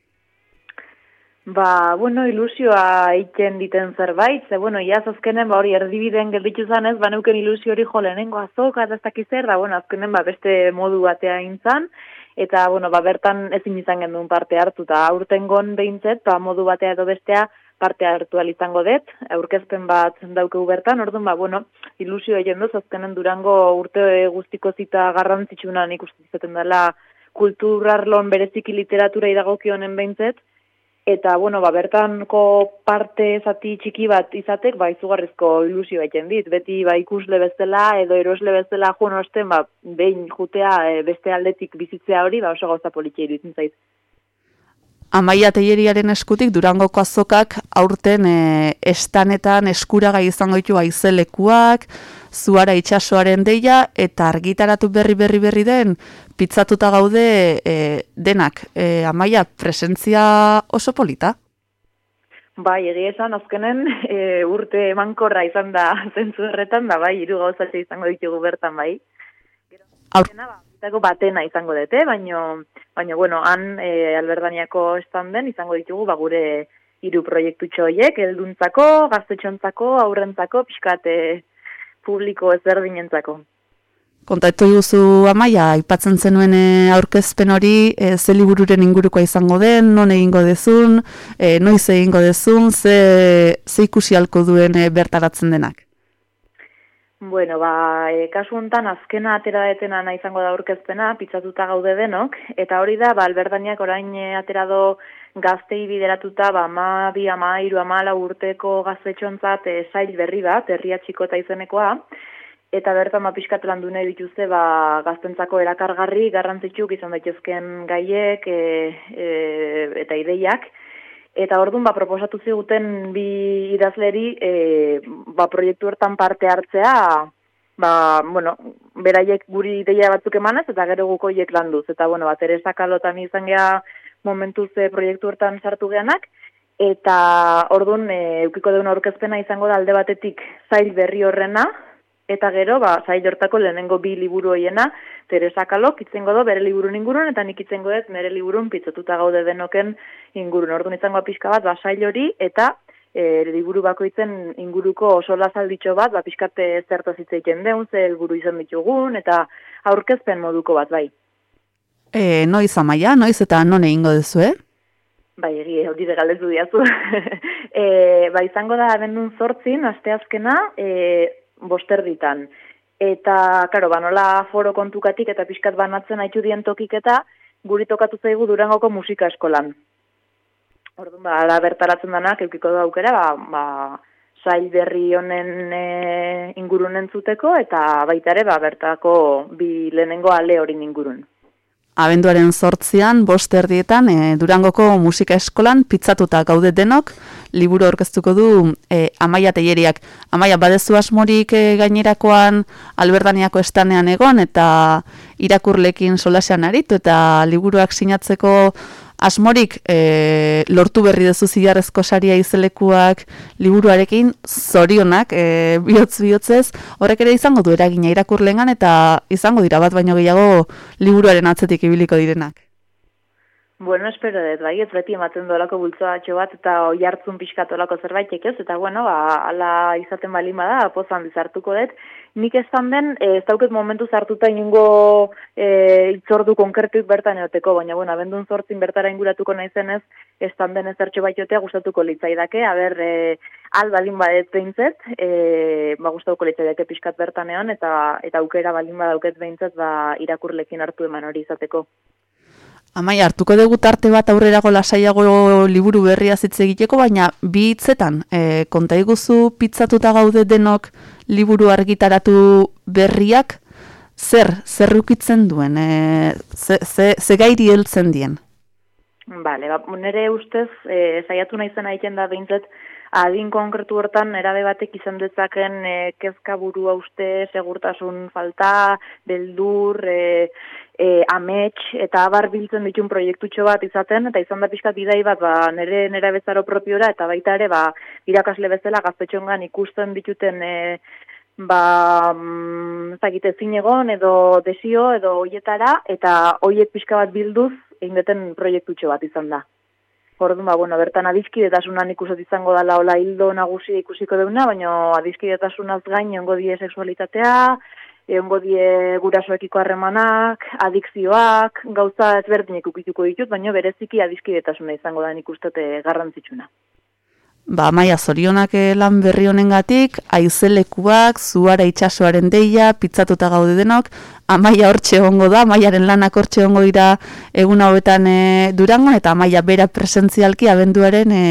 Ba, bueno, ilusioa egiten diten zerbait, ze, bueno, iaz azkenen, ba, hori erdibiden gelditu zanez, ba, neuken ilusio hori jo lehenengo azoka, ez dakiz zer, da, bueno, azkenen, ba, beste modu batea intzan, eta, bueno, ba, bertan ezin izan genduen parte hartu, eta aurtengon behintzet, ba, modu batea edo bestea parte hartu izango dut, aurkezpen bat daukegu bertan, orduan, ba, bueno, ilusio egin duz, azkenen durango urte guztiko zita garrantzitsuna nik uste izaten dela kulturarlon bereziki literatura idagokionen behintzet, Eta, bueno, ba, bertanko parte zati txiki bat izatek, ba, izugarrizko ilusio egiten dit. Beti, ba, ikusle bezala edo erosle bezala joan osten, ba, behin jutea e, beste aldetik bizitzea hori, ba, oso gauza politia iruditzen zait. Amaia teieriaren eskutik Durangoko azokak aurten e, estanetan eskuragai izango ditu aizelekuak, zuara itsasoaren deia eta argitaratu berri berri berri den pitzatuta gaude e, denak. E, amaia, presentzia oso polita? Bai, egia esan, azkenen e, urte emankorra izan da zentzu erretan, da bai, iru gauzatxe izango ditugu bertan, bai. Aur... Aur... batena izango dute, baino, baino bueno, han e, alberdaniako estanden izango ditugu, ba, gure hiru proiektu txoiek, elduntzako, gaztetxontzako, aurrentzako, pixkate publiko ezberdinentzako. Kontatu duzu amaia, aipatzen zenuen e, aurkezpen hori, e, ze libururen ingurukoa izango den, non egingo dezun, e, noiz egingo dezun, ze, ze ikusi halko duen e, bertaratzen denak? Bueno, ba, e, kasu hontan azkena atera detena izango da aurkezpena, pitzatuta gaude denok, eta hori da, ba, alberdaniak orain e, atera do gaztei bideratuta, ba, ma, bi, ama, iru, ama, lau urteko gaztetxontzat e, zail berri bat, herria txikota izenekoa, eta bertan ba, pixkat lan dune dituzte ba, gaztentzako erakargarri, garrantzitsuk izan daitezken gaiek e, e, eta ideiak, Eta orduan ba proposatu ziguten bi idazleri e, ba, proiektu hortan parte hartzea, ba, bueno, beraiek guri ideia batzuk emanez eta gero guko hiek landuz. Eta bueno, ba Teresa Kalotan izan gea momentuz e, proiektu hortan sartu geanak eta orduan e, eukiko deun aurkezpena izango da alde batetik zail berri horrena, eta gero, ba, zai jortako lehenengo bi liburu hoiena, Teresa Kalok itzengo do bere liburun ingurun, eta nik itzengo ez bere liburun pitzatuta gaude denoken ingurun. Orduan izango pixka bat, ba, sail hori, eta e, liburu bakoitzen inguruko oso lazalditxo bat, ba, pixkate zertaz hitzeiten deun, ze helburu izan ditugun, eta aurkezpen moduko bat, bai. E, noiz amaia, noiz eta non egingo duzu, eh? Bai, egi, hori de galdezu diazu. e, ba, izango da, abendun zortzin, asteazkena, e, bosterditan. Eta, karo, banola foro kontukatik eta pixkat banatzen haitu dien tokik eta guri tokatu zaigu durangoko musika eskolan. Orduan, ba, ala bertaratzen danak, eukiko da aukera, ba, ba, zail berri honen e, ingurunen zuteko, eta baita ere, ba, bertako bi lehenengo ale hori ingurun. Abenduaren sortzian, bost erdietan, e, Durangoko musika eskolan, pizzatuta gaude denok, liburu aurkeztuko du e, Amaia Teieriak. Amaia, badezu asmorik e, gainerakoan Alberdaniako estanean egon, eta irakurlekin solasean aritu, eta liburuak sinatzeko asmorik e, lortu berri dezu zigarrezko saria izelekuak liburuarekin zorionak e, bihotz bihotzez horrek ere izango du eragina irakurlengan eta izango dira bat baino gehiago liburuaren atzetik ibiliko direnak. Bueno, espero dut, bai, ez beti ematen dolako bultzoa bat eta oi hartzun pixkatolako zerbait ez, eta bueno, ba, ala izaten balin bada, pozan bizartuko dut. Nik ez den, e, ez dauket momentu zartuta inungo e, itzordu konkretuik bertan eoteko, baina, bueno, abendun zortzin bertara inguratuko naizenez, ez den ez zertxo baitotea gustatuko litzaidake, haber, e, al balin badet behintzet, e, ba, gustatuko litzaidake pixkat bertan egon, eta, eta aukera balin badauket behintzet, ba, irakurlekin hartu eman hori izateko. Amai, hartuko dugu tarte bat aurrerago lasaiago liburu berria zitze egiteko, baina bi hitzetan, e, konta iguzu pizzatuta gaude denok liburu argitaratu berriak, zer, zer rukitzen duen, e, ze, ze, ze gairi heltzen dien? Bale, ba, nire ustez, e, zaiatu nahi zen da behintzet, adin konkretu hortan erabe batek izan dezaken e, kezka burua uste, segurtasun falta, beldur, e, e, amets, eta abar biltzen ditun proiektutxo bat izaten, eta izan da pixka bidai bat, ba, nire nire bezaro propiora, eta baita ere, ba, irakasle bezala gaztetxongan ikusten dituten e, ba, mm, zakite zinegon edo desio edo hoietara, eta hoiek pixka bat bilduz egin duten proiektutxo bat izan da. Orduan, ba, bueno, bertan adizkidetasunan ikusot izango dela hola hildo nagusi ikusiko deuna, baina adizkidetasunaz gain egongo die sexualitatea, egongo die gurasoekiko harremanak, adikzioak, gauza ezberdinek ukituko ditut, baina bereziki adizkidetasuna izango da nik ustote garrantzitsuna. Ba, maia zorionak eh, lan berri honengatik, aizelekuak, zuara itsasoaren deia, pitzatuta gaude denok, amaia hortxe egongo da, amaiaren lanak hortxe egongo dira egun hauetan e, durangon, eta amaia bera presentzialki abenduaren e,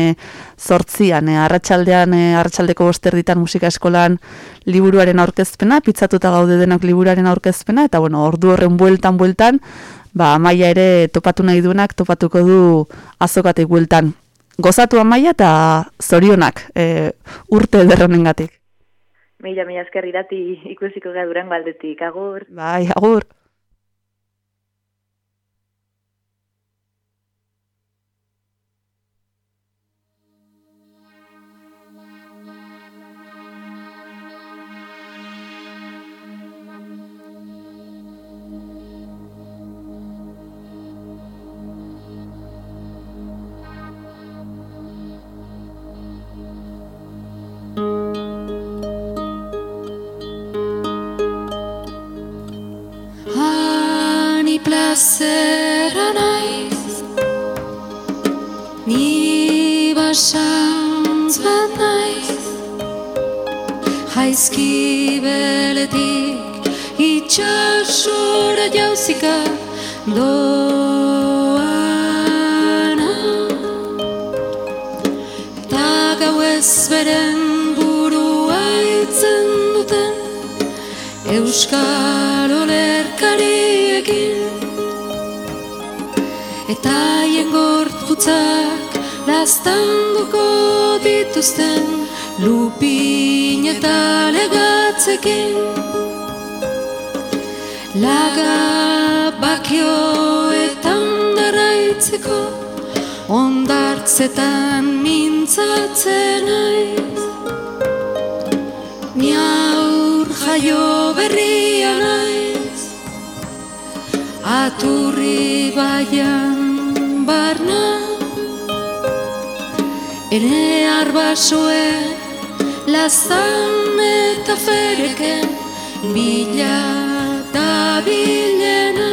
zortzian, e, arratsaldean e, arratsaldeko boster ditan musika eskolan liburuaren aurkezpena, pitzatuta gaude denok liburuaren aurkezpena, eta bueno, ordu horren bueltan bueltan, ba, amaia ere topatu nahi duenak, topatuko du azokatek bueltan gozatu amaia eta zorionak e, urte ederronengatik. Mila, mila esker irati ikusiko gara duran baldetik, agur. Bai, agur. Plazera naiz. Ni basantz bat naiz. Jaizki beletik itxasora jauzika doana. Eta gau ez beren burua itzen duten Euskal olerkariekin Eta haien gortputzak lastanduko dituzten Lupin eta legatzekin. Laga bakioetan darraitzeko Ondartzetan mintzatzen naiz. Ni aur jaio berria naiz. Aturri baian barna. Ene arbasoen lazan eta fereken Bila da bilena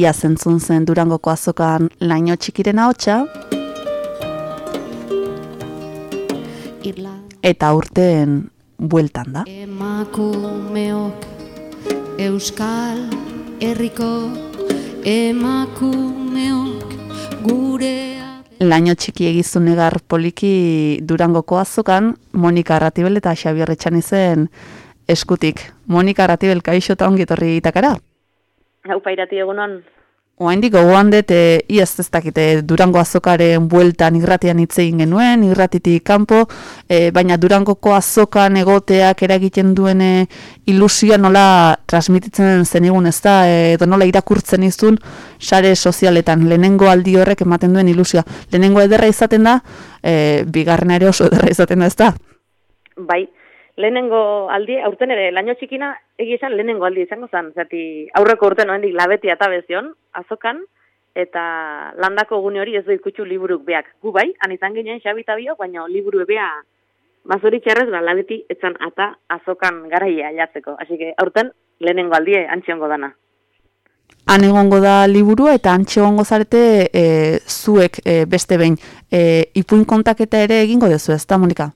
Ia zentzun zen Durangoko azokan laino txikiren ahotsa eta urteen bueltan da. Emakumeok Euskal Herriko emakumeok gurea Laino txiki egizun negar poliki Durangoko azokan Monika Arratibel eta Xabier Etxanizen eskutik. Monika Arratibel kaixo eta ongi etorri itakara. Hau pairati egunon, Oaindik gogoan dut, e, iaz ez dakite Durango azokaren bueltan irratian hitz egin genuen, irratitik kanpo, e, baina Durangoko azokan egoteak eragiten duen e, ilusioa nola transmititzen zenigun ez da, e, edo nola irakurtzen izun sare sozialetan, lehenengo aldi horrek ematen duen ilusioa. Lehenengo ederra izaten da, e, bigarrena ere oso ederra izaten da ez da. Bai, lehenengo aldi, aurten ere, laino txikina, egia esan lehenengo aldi izango zen, zati aurreko urten noendik labeti eta bezion, azokan, eta landako gune hori ez du ikutxu liburuk beak. Gu bai, han izan ginen xabi eta biok, baina liburu bea bazorik txarrez, ba, labeti etzan ata azokan garaia jatzeko. Así que aurten lehenengo aldie antxiongo dana. Han egongo da liburua eta antxe egongo zarete e, zuek e, beste behin. E, ipuin kontaketa ere egingo dezu ez da, Monika?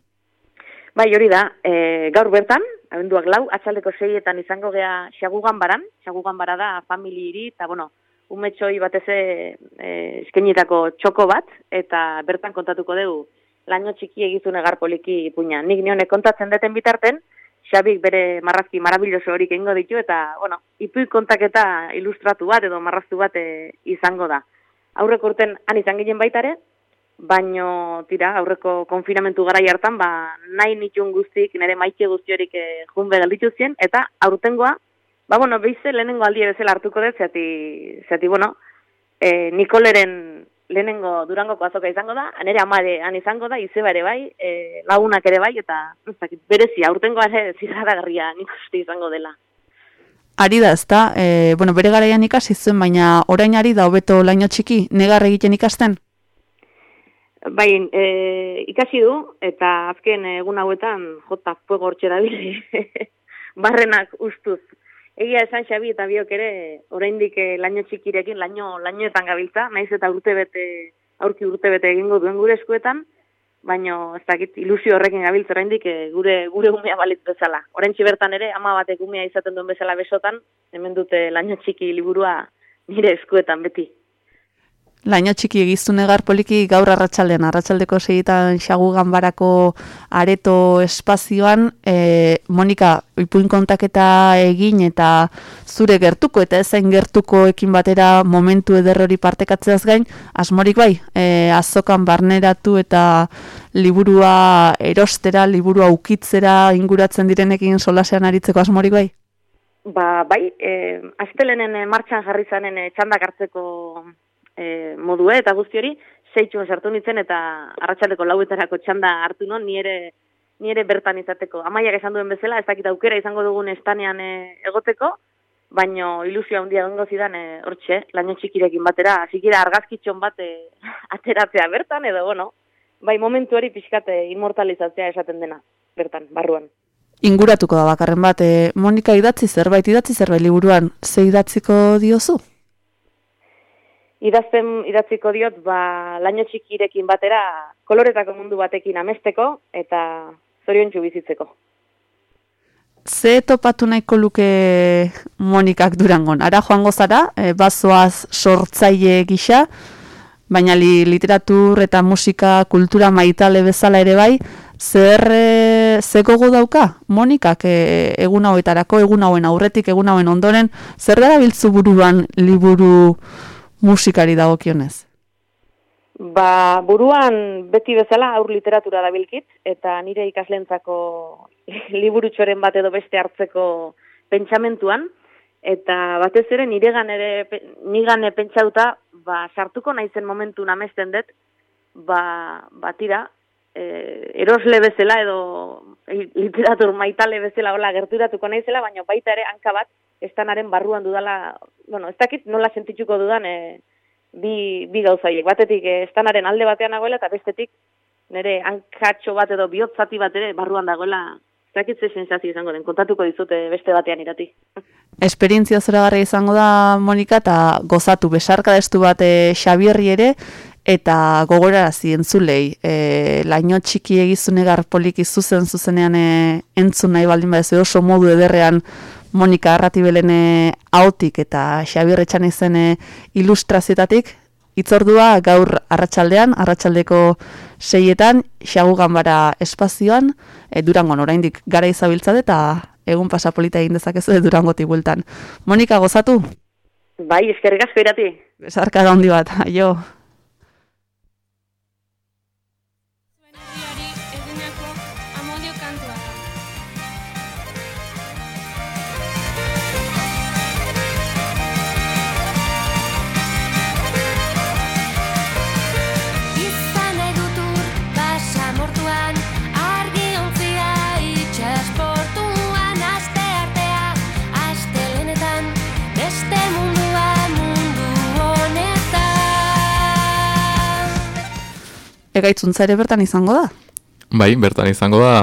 Bai, hori da, e, gaur bertan, abenduak lau, atxaldeko seietan izango gea xagugan baran, xagugan bara da famili hiri, eta bueno, umetxoi batez e, eskenitako txoko bat, eta bertan kontatuko dugu, laino txiki egizune garpoliki puña. Nik nionek kontatzen deten bitarten, Xabik bere marrazki marabilloso horik egingo ditu, eta, bueno, ipuik kontaketa ilustratu bat edo marraztu bat e, izango da. Aurreko urten han izan ginen baitare, baino tira aurreko konfinamentu garai hartan ba nahi nitun guztik nire maite guztiorik eh, junbe gelditu zien eta aurtengoa ba bueno beize lehenengo aldia bezala hartuko dut zati zati bueno eh Nikoleren lehenengo Durangoko azoka izango da nire amare han izango da izeba ere bai e, lagunak ere bai eta dakit berezi aurtengoa ere zirradagarria nik uste izango dela Ari da, ezta? E, bueno, bere garaian ikasi zuen, baina orain ari da hobeto laino txiki, negar egiten ikasten? Bai, e, ikasi du, eta azken egun hauetan jota fuego hortxe dabili barrenak ustuz. Egia esan xabi eta biok ere, oraindik eh, laino txikirekin, laino, lainoetan gabiltza, naiz eta urte bete, aurki urte bete egingo duen gure eskuetan, baino ez dakit ilusio horrekin gabiltza oraindik eh, gure gure umea balitz bezala. Oraintzi bertan ere ama batek umea izaten duen bezala besotan, hemen dute laino txiki liburua nire eskuetan beti. Laino txiki egiztu negar poliki gaur arratsaldean arratsaldeko segitan xagu ganbarako areto espazioan, e, Monika, ipuin kontaketa egin eta zure gertuko eta ezain gertuko ekin batera momentu ederrori partekatzeaz gain, asmorik bai, e, azokan barneratu eta liburua erostera, liburua ukitzera inguratzen direnekin solasean aritzeko asmorik bai? Ba, bai, e, astelenen e, martxan jarri zanen e, txandak hartzeko e, modue eta guzti hori, seitxuan sartu nintzen eta arratsaldeko lauetarako txanda hartu non, ni ere, ni ere bertan izateko. Amaiak esan duen bezala, ez dakit aukera izango dugun estanean e, egoteko, baino ilusio handia dongo zidan e, hortxe, laino txikirekin batera, zikira argazkitxon bat e, ateratzea bertan, edo, bueno, bai momentu hori pixkate immortalizatzea esaten dena, bertan, barruan. Inguratuko da bakarren bat, e, Monika idatzi zerbait, idatzi zerbait liburuan, ze idatziko diozu? Idazten idatziko diot ba laino txikirekin batera koloretako mundu batekin amesteko eta zoriontsu bizitzeko. Ze topatu nahiko luke Monikak Durangon? Ara joango zara, e, bazoaz sortzaile gisa, baina li, literatur eta musika kultura maitale bezala ere bai, zer e, ze gogo dauka Monikak e, egun hauetarako, egun hauen aurretik, egun hauen ondoren, zer dara biltzu buruan liburu musikari dagokionez? Ba, buruan beti bezala aur literatura dabilkit eta nire ikaslentzako liburutxoren bat edo beste hartzeko pentsamentuan eta batez ere niregan ere nigan pentsauta ba sartuko naizen momentu namesten dut ba batira e, erosle bezala edo literatur maitale bezala hola gerturatuko naizela baina baita ere hanka bat estanaren barruan dudala, bueno, ez dakit nola sentitzuko dudan e, bi, bi gauzaiek. Batetik e, estanaren alde batean nagoela eta bestetik nire hankatxo bat edo bihotzati bat ere barruan dagoela ez dakit ze sensazio izango den, kontatuko dizute beste batean irati. Esperientzia zora izango da, Monika, eta gozatu besarka destu bat e, Xabierri ere, eta gogora zientzulei, e, laino txiki egizune poliki zuzen zuzenean e, entzun nahi baldin badezu oso modu ederrean Monika Arratibelene hautik eta Xabier Etxanizene ilustrazietatik, itzordua gaur arratsaldean, arratsaldeko seietan, xagu ganbara espazioan, e, durangon oraindik gara izabiltzat eta egun pasapolita egin dezakezu e, durango tibultan. Monika, gozatu? Bai, eskerrik asko irati. Besarka handi bat, aio. Egaitzun ere bertan izango da? Bai, bertan izango da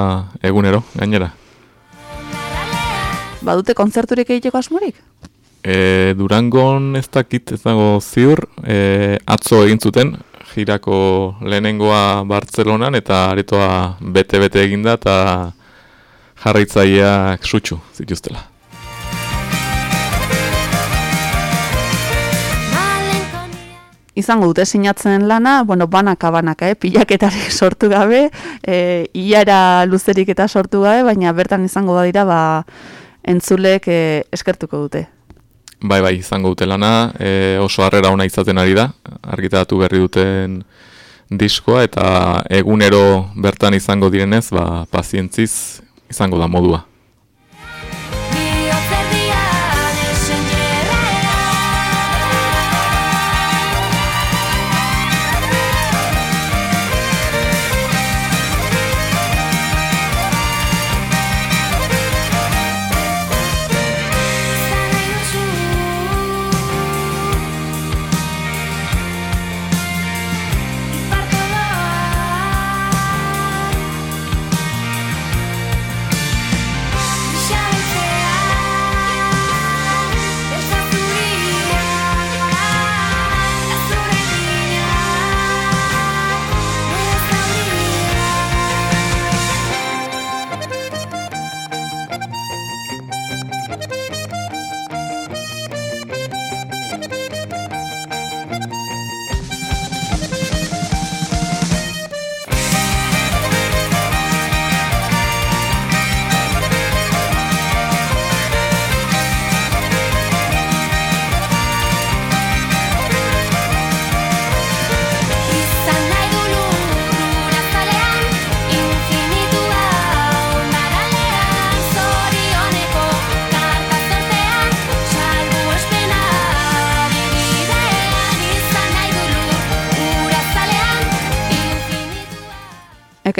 egunero, gainera. Badute kontzerturik egiteko asmorik? E, Durangon ez dakit ez dago ziur, e, atzo egin zuten, girako lehenengoa Bartzelonan eta aretoa bete-bete eginda eta jarraitzaileak sutsu zituztela. Izango dute sinatzen lana, bueno, banaka banaka, eh? pilaketarik sortu gabe, e, iara luzerik eta sortu gabe, baina bertan izango badira ba entzulek e, eskertuko dute. Bai, bai, izango dute lana, e, oso harrera ona izaten ari da, argitaratu berri duten diskoa, eta egunero bertan izango direnez, ba, pazientziz izango da modua.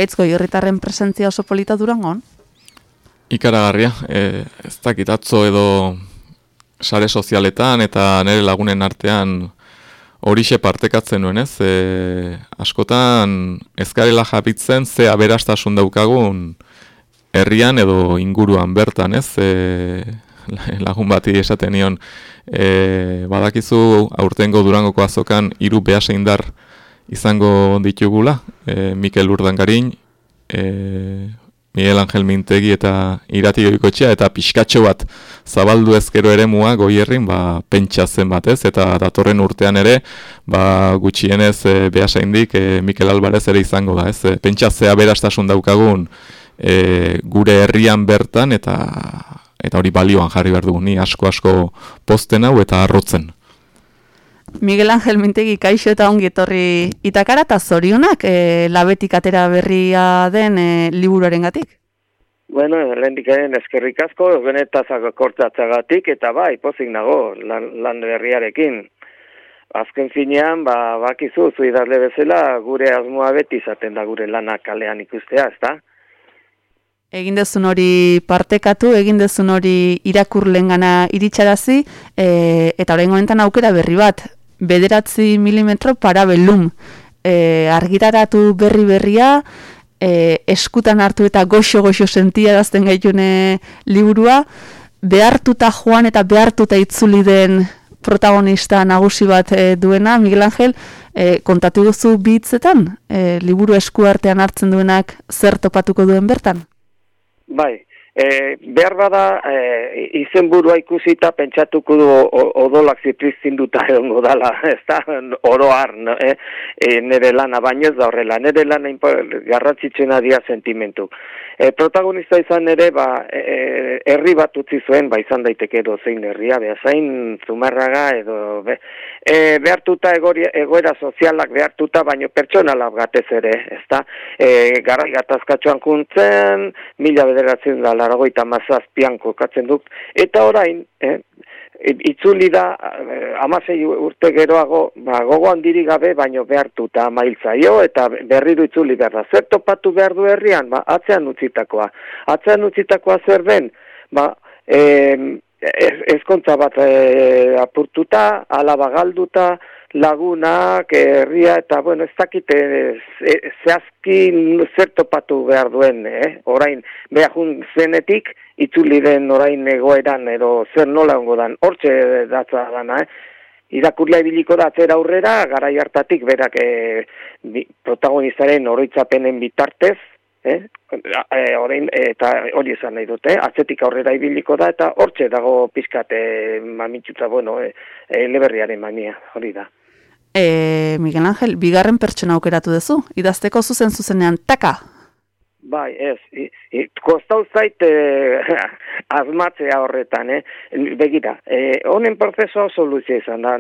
Ekaitzko jorritarren presentzia oso polita durangon? Ikaragarria, e, ez dakit atzo edo sare sozialetan eta nire lagunen artean horixe partekatzen nuen, ez? E, askotan ezkarela japitzen ze aberastasun daukagun herrian edo inguruan bertan, ez? E, lagun bati esaten nion, e, badakizu aurtengo durangoko azokan hiru behaseindar izango ditugula, e, Mikel Urdangarin, e, Miguel Angel Mintegi eta irati goikoetxea eta pixkatxo bat zabaldu ezkero ere mua goierrin ba, pentsa zen batez eta datorren urtean ere ba, gutxienez e, behasaindik e, Mikel Alvarez ere izango da ez e, pentsa zea berastasun daukagun e, gure herrian bertan eta eta hori balioan jarri behar dugu ni asko asko posten hau eta arrotzen. Miguel Angel Mintegi kaixo eta ongi etorri itakara eta zorionak e, labetik atera berria den e, liburuaren gatik. Bueno, lehendik egin eskerrik asko, benetazak kortzatzagatik, eta bai, pozik nago, lan, lan berriarekin. Azken finean, ba, bakizu, zu idazle bezala, gure asmoa beti izaten da gure lanak kalean ikustea, ezta? Egin dezun hori partekatu, egin dezun hori irakurlengana iritsarazi, e, eta orain honetan aukera berri bat, bederatzi milimetro parabellum. E, argitaratu berri berria, e, eskutan hartu eta goxo-goxo sentiarazten gaitune liburua, behartuta joan eta behartuta itzuli den protagonista nagusi bat e, duena, Miguel Angel, e, kontatu duzu bitzetan, e, liburu esku artean hartzen duenak zer topatuko duen bertan? Bai, e, behar bada e, izenburua ikusita pentsatuko du odolak zipriztinduta egongo dala, ez da, oroar, no, e, e, nire lana, baino ez da horrela, nire lana garrantzitsuena dira sentimentu. E, protagonista izan ere, ba, e, e, herri bat utzi zuen, ba, izan daiteke edo zein herria, behazain, zumarraga, edo, be, e, behartuta egori, egoera sozialak behartuta, baino pertsonalak gatez ere, ez da, e, garai gatazkatxoan kuntzen, mila bederatzen da, laragoita mazazpian kokatzen duk, eta orain, eh, itzuli da eh, amasei urte geroago, ba, gogo handirik gabe, baino behartuta mailtzaio, eta berriro itzuli behar da. Zer topatu behar du herrian? Ba, atzean utzitakoa. Atzean utzitakoa zer den? Ba, ez- ezkontza bat e, apurtuta, alaba galduta, lagunak, herria, eta, bueno, ez dakite ze- zehazki zer topatu behar duen, eh? Orain, behajun zenetik, itzuli den orain egoeran, edo zer nola ongo dan, hortxe datza dana, eh? irakurla ibiliko da atzera aurrera, garai hartatik berak e, protagonistaren oroitzapenen bitartez, eh? E, orain, eta hori esan nahi dute, atzetik aurrera ibiliko da, eta hortxe dago pizkat e, mamitxuta, bueno, e, eleberriaren mania, hori da. E, Miguel Angel, bigarren pertsona aukeratu duzu, idazteko zuzen zuzenean, taka, Bai, ez, i, i, kostau zait eh, azmatzea horretan, eh? begira, eh, honen prozesua oso luzia izan da,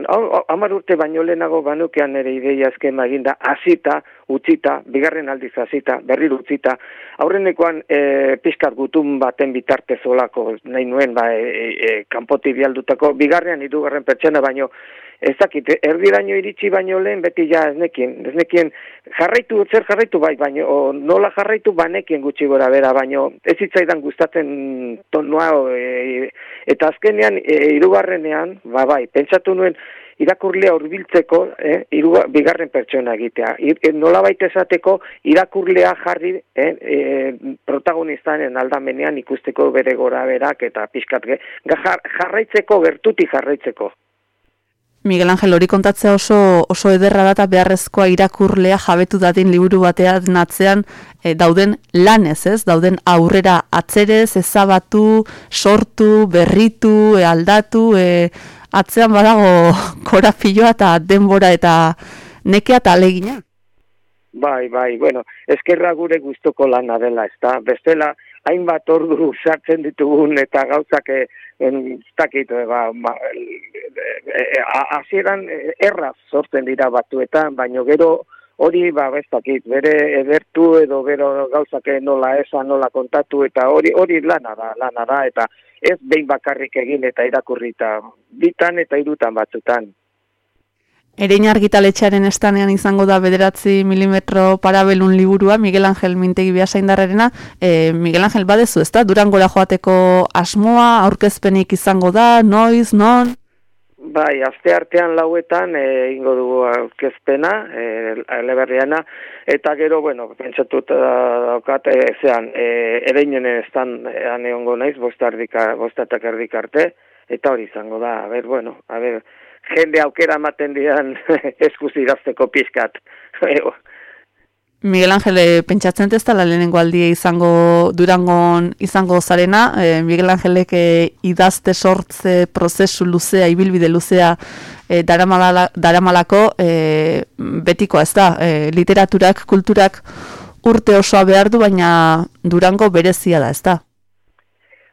hamar urte baino lehenago banukean ere ideia eskema eginda, hasita, utzita, bigarren aldiz hasita, berriro utzita, aurrenekoan eh, pixkat gutun baten bitarte zolako, nahi nuen, ba, e, e, kanpoti bialdutako, bigarrean hirugarren pertsona baino, ez dakit, erdiraino iritsi baino lehen, beti ja ez nekien, jarraitu, zer jarraitu bai, baino, o, nola jarraitu banekien gutxi gora bera, baino ez hitzaidan gustatzen tonua, e, eta azkenean, e, irugarrenean, ba bai, pentsatu nuen, irakurlea hurbiltzeko, eh, iru, bigarren pertsona egitea. Ir, e, nola baita esateko, irakurlea jarri eh, e, protagonistanen aldamenean ikusteko bere gora berak eta pixkat jarraitzeko, gertuti jarraitzeko. Miguel Angel hori kontatzea oso oso ederra da eta beharrezkoa irakurlea jabetu dadin liburu batean atzean e, dauden lanez, ez? Dauden aurrera atzerez, ezabatu, sortu, berritu, e, aldatu, e, atzean badago korapiloa eta denbora eta nekea eta alegina. Bai, bai, bueno, eskerra gure gustoko lana dela, ezta? Bestela, hainbat ordu sartzen ditugun eta gauzak eh, en dakit ba, ba hasieran erraz sortzen dira batuetan, baino gero hori ba ez dakit, bere edertu edo gero gauzak nola esan, nola kontatu eta hori hori lana da, lana da eta ez behin bakarrik egin eta irakurrita bitan eta irutan batzutan. Erein argitaletxearen estanean izango da bederatzi milimetro parabelun liburua, Miguel Angel Mintegi Biasaindarrarena. E, Miguel Angel badezu, ez? Durangora joateko asmoa, aurkezpenik izango da, noiz, non? Bai, aste artean lauetan e, dugu aurkezpena, e, eleberriana, eta gero, bueno, pentsatut daukat, e, zean, e, ereinen estan egongo naiz, bostatak erdik arte, eta hori izango da, a ber, bueno, a ber, jende aukera ematen dian eskuz idazteko pizkat. Miguel Angel, eh, pentsatzen ez da lehenengo aldie izango durangon izango zarena, e, Miguel Angelek e, idazte sortze prozesu luzea, ibilbide luzea e, daramalako e, betiko ez da, e, literaturak, kulturak urte osoa behar du, baina durango berezia da ez da.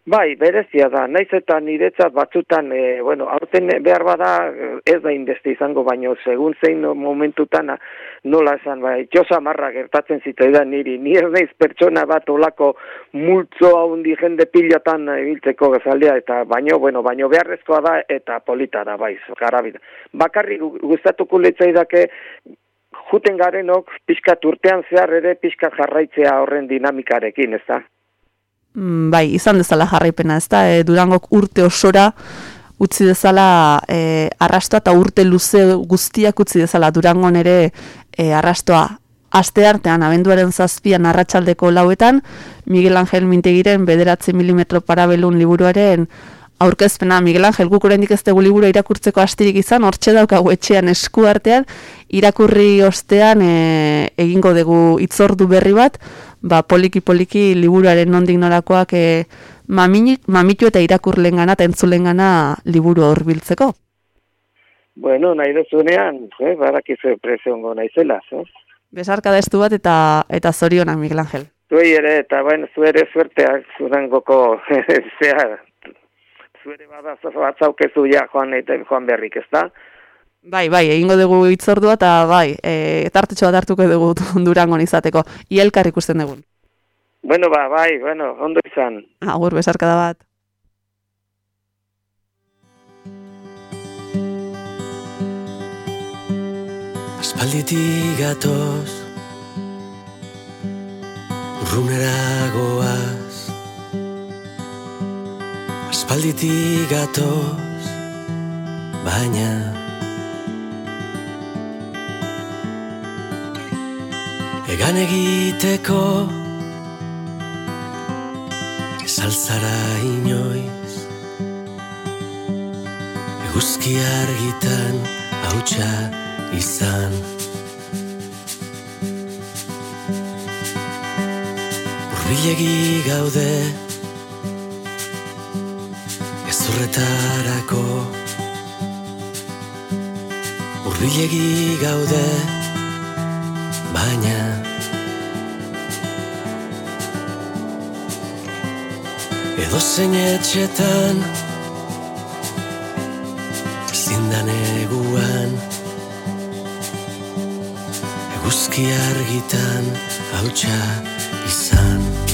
Bai, berezia da, naiz eta niretzat batzutan, e, bueno, aurten behar bada ez da inbeste izango, baino segun zein momentutan nola esan, bai, josa marra gertatzen zitaidan niri, ni ez naiz pertsona bat olako multzo haundi jende pilatan ibiltzeko gazaldea, eta baino, bueno, baino beharrezkoa da eta polita da, bai, garabida. Bakarri gustatuko litzaidake, juten garenok, pixkat urtean zehar ere, pixkat jarraitzea horren dinamikarekin, ez da? Mm, bai, izan dezala jarraipena, ez da, e, durangok urte osora utzi dezala e, arrastoa eta urte luze guztiak utzi dezala. Durangon ere e, arrastoa aste artean, abenduaren zazpian arratsaldeko lauetan, Miguel Angel Mintegiren bederatzi milimetro parabelun liburuaren aurkezpena. Miguel Angel guk oraindik ez dugu liburu irakurtzeko astirik izan, hortxe daukagu etxean esku artean, irakurri ostean e, egingo dugu itzordu berri bat, ba poliki poliki liburuaren nondik norakoak e, mamitu eta irakurlen gana eta entzulen gana liburu horbiltzeko. Bueno, nahi duzunean, eh, barakizu prezio ongo naizela, eh? Besarka da bat eta eta zorionak, Miguel Angel. Zuei ere, eta bueno, zu ere suerteak zurangoko zea, zu ere bada batzaukezu ja joan, joan berrik, ez da? Bai, bai, egingo dugu itzordua eta bai, e, tartetxo bat hartuko dugu durangon izateko. Ielkar ikusten dugu. Bueno, ba, bai, bueno, ondo izan. Agur, besarkada bat. Aspalditik gatoz Urrunera goaz Aspalditik gatoz Baina Egan egiteko Saltzara inoiz? Eguzki argitan hautsa izan. Urbilegi gaude Ezurretarako Urbilegi gaude Baina Edo zein etxetan Zindan eguan Eguzki argitan hautsa izan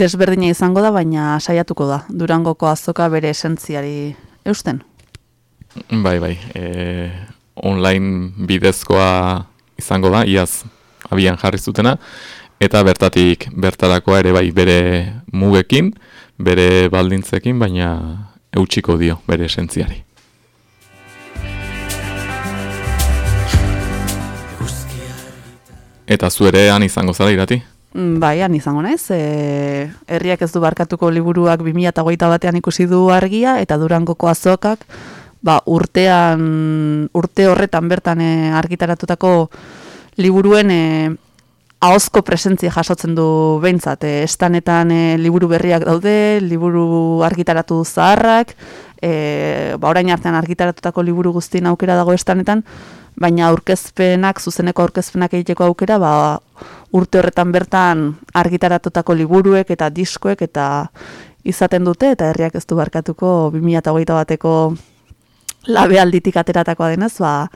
Desberdina izango da, baina saiatuko da. Durangoko azoka bere esentziari eusten. Bai, bai. E, online bidezkoa izango da, iaz abian jarri zutena, eta bertatik bertarakoa ere bai bere mugekin, bere baldintzekin, baina eutxiko dio bere esentziari. Eta zu ere han izango zara irati? Mm, Bai, han izango naiz. E, herriak ez du barkatuko liburuak 2008 batean ikusi du argia, eta durangoko azokak, ba, urtean, urte horretan bertan e, argitaratutako liburuen e, ahozko presentzia jasotzen du behintzat. E, estanetan e, liburu berriak daude, liburu argitaratu zaharrak, e, ba, orain artean argitaratutako liburu guztien aukera dago estanetan, baina aurkezpenak, zuzeneko aurkezpenak egiteko aukera, ba, urte horretan bertan argitaratutako liburuek eta diskoek eta izaten dute, eta herriak ez du barkatuko 2008 bateko labealditik ateratakoa denez, ba,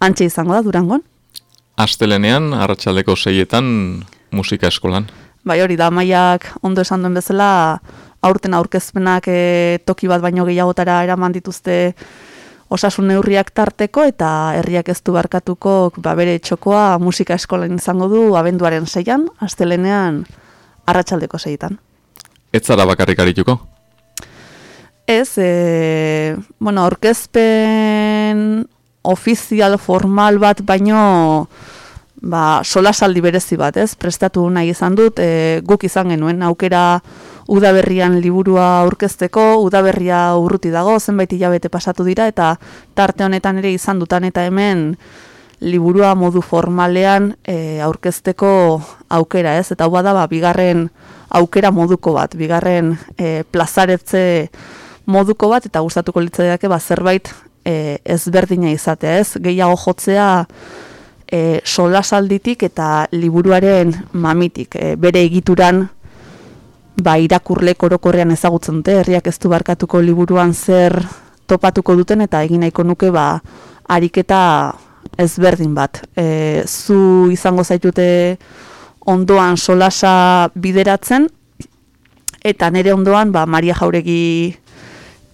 antxe izango da Durangon. Astelenean, arratsaldeko seietan musika eskolan. Bai hori da, maiak ondo esan duen bezala, aurten aurkezpenak e, toki bat baino gehiagotara eraman dituzte osasun neurriak tarteko eta herriak ez du barkatuko ba, bere txokoa musika eskolan izango du abenduaren seian, astelenean arratsaldeko seietan. Ez zara bakarrik arituko? Ez, e, bueno, aurkezpen ofizial formal bat baino ba, solasaldi berezi bat, ez? Prestatu nahi izan dut, e, guk izan genuen aukera udaberrian liburua aurkezteko, udaberria urruti dago, zenbait hilabete pasatu dira, eta tarte honetan ere izan dutan eta hemen liburua modu formalean e, aurkezteko aukera, ez? Eta hau bada, ba, bigarren aukera moduko bat, bigarren e, plazaretze moduko bat, eta gustatuko litzaiake ba, zerbait e, ezberdina izatea, ez? Gehiago jotzea e, solasalditik eta liburuaren mamitik, e, bere egituran ba, irakurle korokorrean ezagutzen dute, herriak ez du barkatuko liburuan zer topatuko duten eta egin nahiko nuke ba, ariketa ezberdin bat. E, zu izango zaitute ondoan solasa bideratzen, eta nire ondoan ba, Maria Jauregi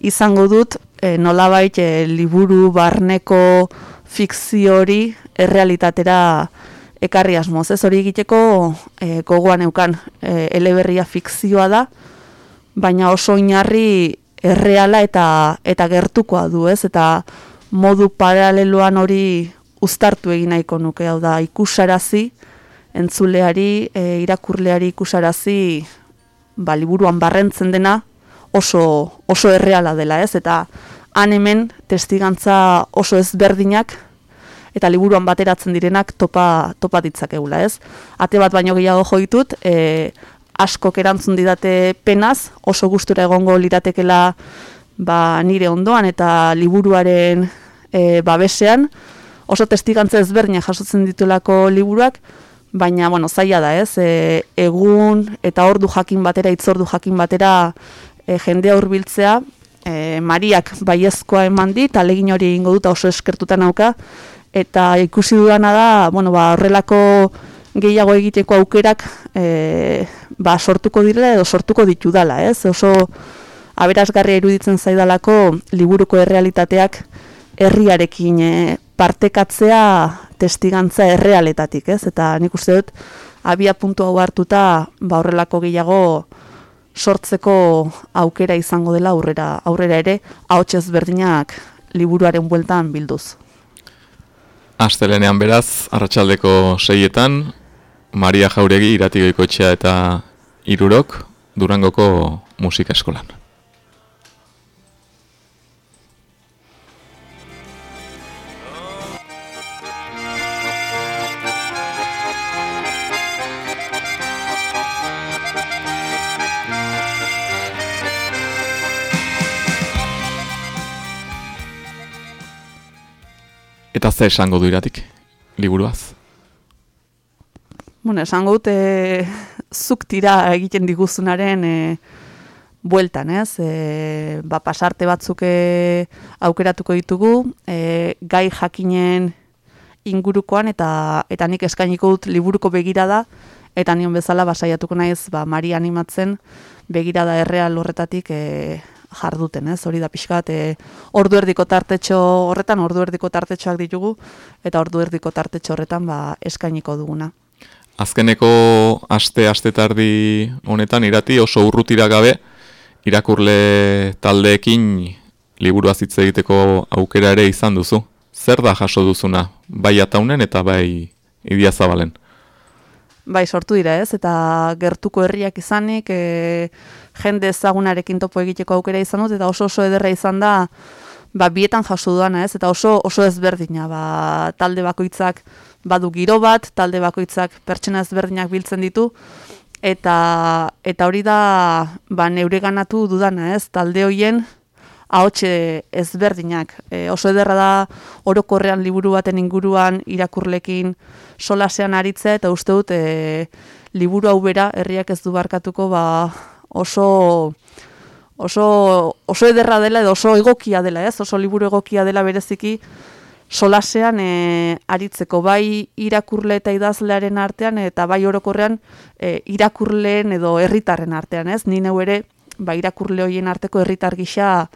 izango dut e, nolabait e, liburu barneko fikzio hori errealitatera ekarri asmoz. Ez hori egiteko e, gogoan eukan e, eleberria fikzioa da, baina oso oinarri erreala eta eta gertukoa du, ez? Eta modu paraleloan hori uztartu egin nahiko nuke, hau da, ikusarazi, entzuleari, e, irakurleari ikusarazi, ba, liburuan barrentzen dena oso, oso erreala dela, ez? Eta han hemen testigantza oso ezberdinak eta liburuan bateratzen direnak topa, topa ditzakegula, ez? Ate bat baino gehiago jo ditut, e, askok erantzun didate penaz, oso gustura egongo liratekela ba, nire ondoan eta liburuaren e, babesean, oso testigantza ezberdinak jasotzen ditulako liburuak, baina, bueno, zaila da, ez? E, egun eta ordu jakin batera, itzordu jakin batera e, jendea hurbiltzea, e, Mariak baiezkoa eman dit, alegin hori egingo dut oso eskertuta nauka, eta ikusi dudana da, bueno, ba, horrelako gehiago egiteko aukerak e, ba, sortuko direla edo sortuko ditudala, ez? Oso aberasgarria iruditzen zaidalako liburuko errealitateak herriarekin e, partekatzea testigantza errealetatik, ez? Eta nik uste dut abia puntu hau hartuta ba horrelako gehiago sortzeko aukera izango dela aurrera aurrera ere ahots ezberdinak liburuaren bueltan bilduz. Astelenean beraz, arratsaldeko seietan, Maria Jauregi iratigoiko etxea eta irurok Durangoko musika eskolan. Eta ze esango du iratik, liburuaz? Bueno, esango dut, e, zuk tira egiten diguzunaren e, bueltan, ez? E, ba, pasarte batzuk e, aukeratuko ditugu, e, gai jakinen ingurukoan, eta eta nik eskainiko dut liburuko begirada, eta nion bezala basaiatuko naiz, ba, Maria animatzen begirada erreal horretatik e, jarduten, ez? Hori da pixkat, e, ordu erdiko tartetxo horretan, ordu erdiko tartetxoak ditugu, eta ordu erdiko tartetxo horretan ba, eskainiko duguna. Azkeneko aste aste tardi honetan irati oso urrutira gabe irakurle taldeekin liburuaz hitz egiteko aukera ere izan duzu. Zer da jaso duzuna, bai ataunen eta bai idia zabalen? Bai, sortu dira ez, eta gertuko herriak izanik, e, jende ezagunarekin topo egiteko aukera izan dut, eta oso oso ederra izan da, ba, bietan jaso duana ez, eta oso oso ezberdina, ba, talde bakoitzak badu giro bat, talde bakoitzak pertsona ezberdinak biltzen ditu, eta eta hori da ba, neure ganatu dudana ez, talde hoien ahotxe ezberdinak. E, oso ederra da orokorrean liburu baten inguruan irakurlekin solasean aritzea, eta uste dut e, liburu hau bera herriak ez du barkatuko ba, oso oso oso ederra dela edo oso egokia dela, ez? Oso liburu egokia dela bereziki solasean e, aritzeko bai irakurle eta idazlearen artean eta bai orokorrean e, irakurleen edo herritarren artean, ez? Ni neu ere ba irakurle hoien arteko herritar gisa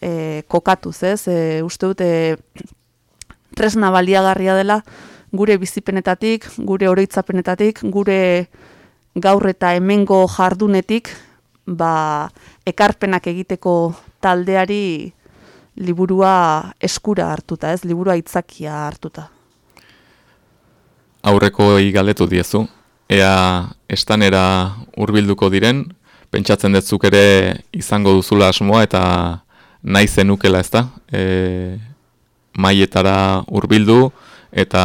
e, kokatuz, ez? E, uste dut e, tresna baliagarria dela gure bizipenetatik, gure oroitzapenetatik, gure gaur eta hemengo jardunetik ba, ekarpenak egiteko taldeari liburua eskura hartuta, ez? Liburua itzakia hartuta. Aurreko galdetu diezu, ea estanera hurbilduko diren, pentsatzen detzuk ere izango duzula asmoa eta nahi zenukela ez da, e, maietara hurbildu eta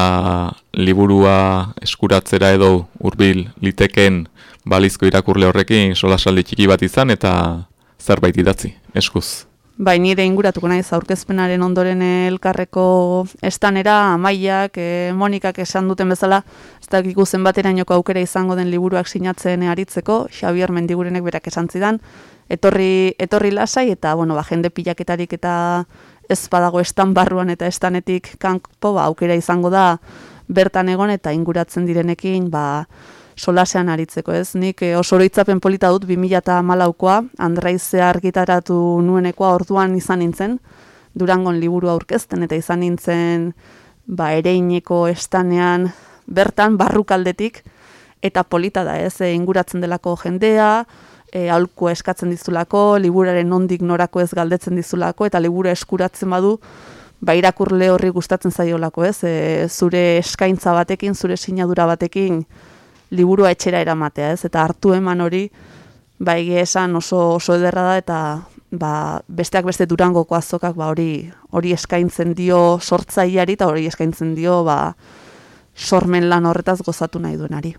liburua eskuratzera edo hurbil liteken balizko irakurle horrekin solasaldi txiki bat izan eta zerbait idatzi, eskuz. Bai, nire inguratuko naiz aurkezpenaren ondoren elkarreko estanera, amaiak, e, monikak esan duten bezala, ez da ikusten baterainoko aukera izango den liburuak sinatzen aritzeko, Xavier Mendigurenek berak esan zidan, etorri, etorri lasai, eta bueno, ba, jende pilaketarik eta ez badago estan barruan eta estanetik kanpo ba, aukera izango da bertan egon eta inguratzen direnekin ba, solasean aritzeko ez. Nik eh, oso oroitzapen polita dut 2008koa, Andraizea argitaratu nuenekoa orduan izan nintzen, Durangon liburu aurkezten eta izan nintzen ba, ereineko estanean bertan barrukaldetik eta polita da ez, e, inguratzen delako jendea, e, aulko eskatzen dizulako, liburaren nondik norako ez galdetzen dizulako, eta libura eskuratzen badu, ba irakurle horri gustatzen zaiolako ez, e, zure eskaintza batekin, zure sinadura batekin, liburua etxera eramatea ez, eta hartu eman hori, ba egia esan oso, oso ederra da, eta ba, besteak beste durangoko azokak ba, hori hori eskaintzen dio sortzaileari eta hori eskaintzen dio ba, sormen lan horretaz gozatu nahi duenari.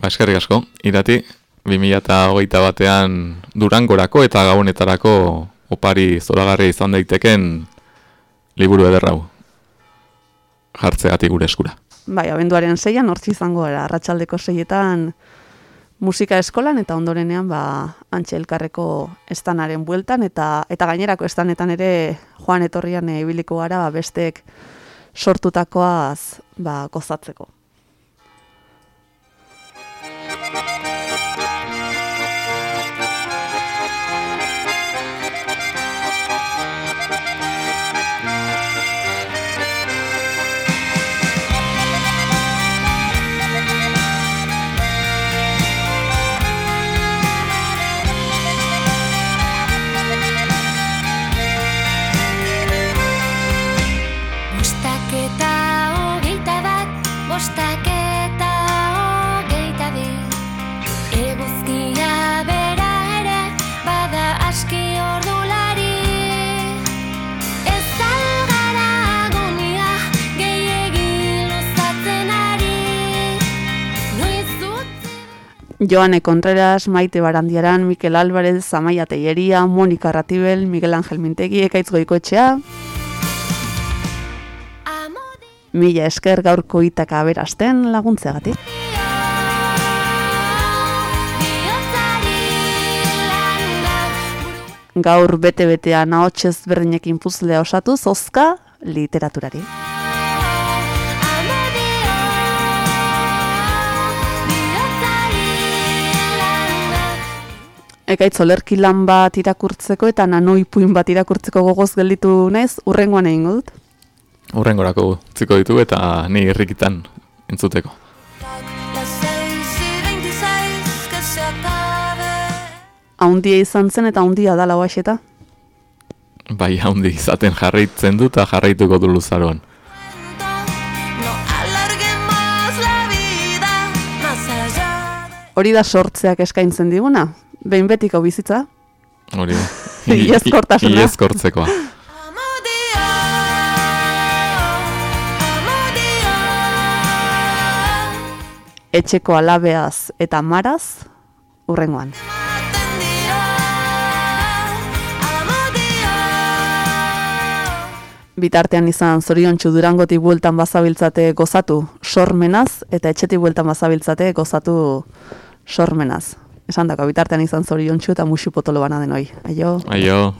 Ba, eskerrik asko, irati, 2008 batean durangorako eta gabonetarako opari zoragarria izan daiteken liburu ederrau jartzegatik gure eskura. Bai, abenduaren zeian, hortzi izango gara, arratsaldeko seietan musika eskolan eta ondorenean ba, antxe elkarreko estanaren bueltan eta eta gainerako estanetan ere joan etorrian ibiliko gara ba, bestek sortutakoaz ba, gozatzeko. Joane Contreras, Maite Barandiaran, Mikel Álvarez, Zamaia Teieria, Monika Ratibel, Miguel Ángel Mintegi, Ekaitz Goikoetxea, Mila esker gaurko itaka aberasten laguntzeagatik. Gaur bete-betean ahotsez berdinekin puzlea osatu, zozka literaturari. Ekaitz olerki lan bat irakurtzeko eta nanoipuin bat irakurtzeko gogoz gelditu naiz, urrengoan egingo dut. Urrengorako utziko ditu eta ni irrikitan entzuteko. Haundia izan zen eta haundia da lau eta. Bai haundi izaten jarraitzen du eta jarraituko du luzaroan. Hori da sortzeak eskaintzen diguna, behin betiko bizitza. Hori. Iezkortasuna. Iezkortzekoa. Etxeko alabeaz eta maraz, urrengoan. Bitartean izan zoriontsu durangotik bueltan bazabiltzate gozatu sormenaz, eta etxetik bueltan bazabiltzate gozatu sormenaz. Esan dako, bitartean izan zoriontsu eta musu potolo bana denoi. Aio. Aio.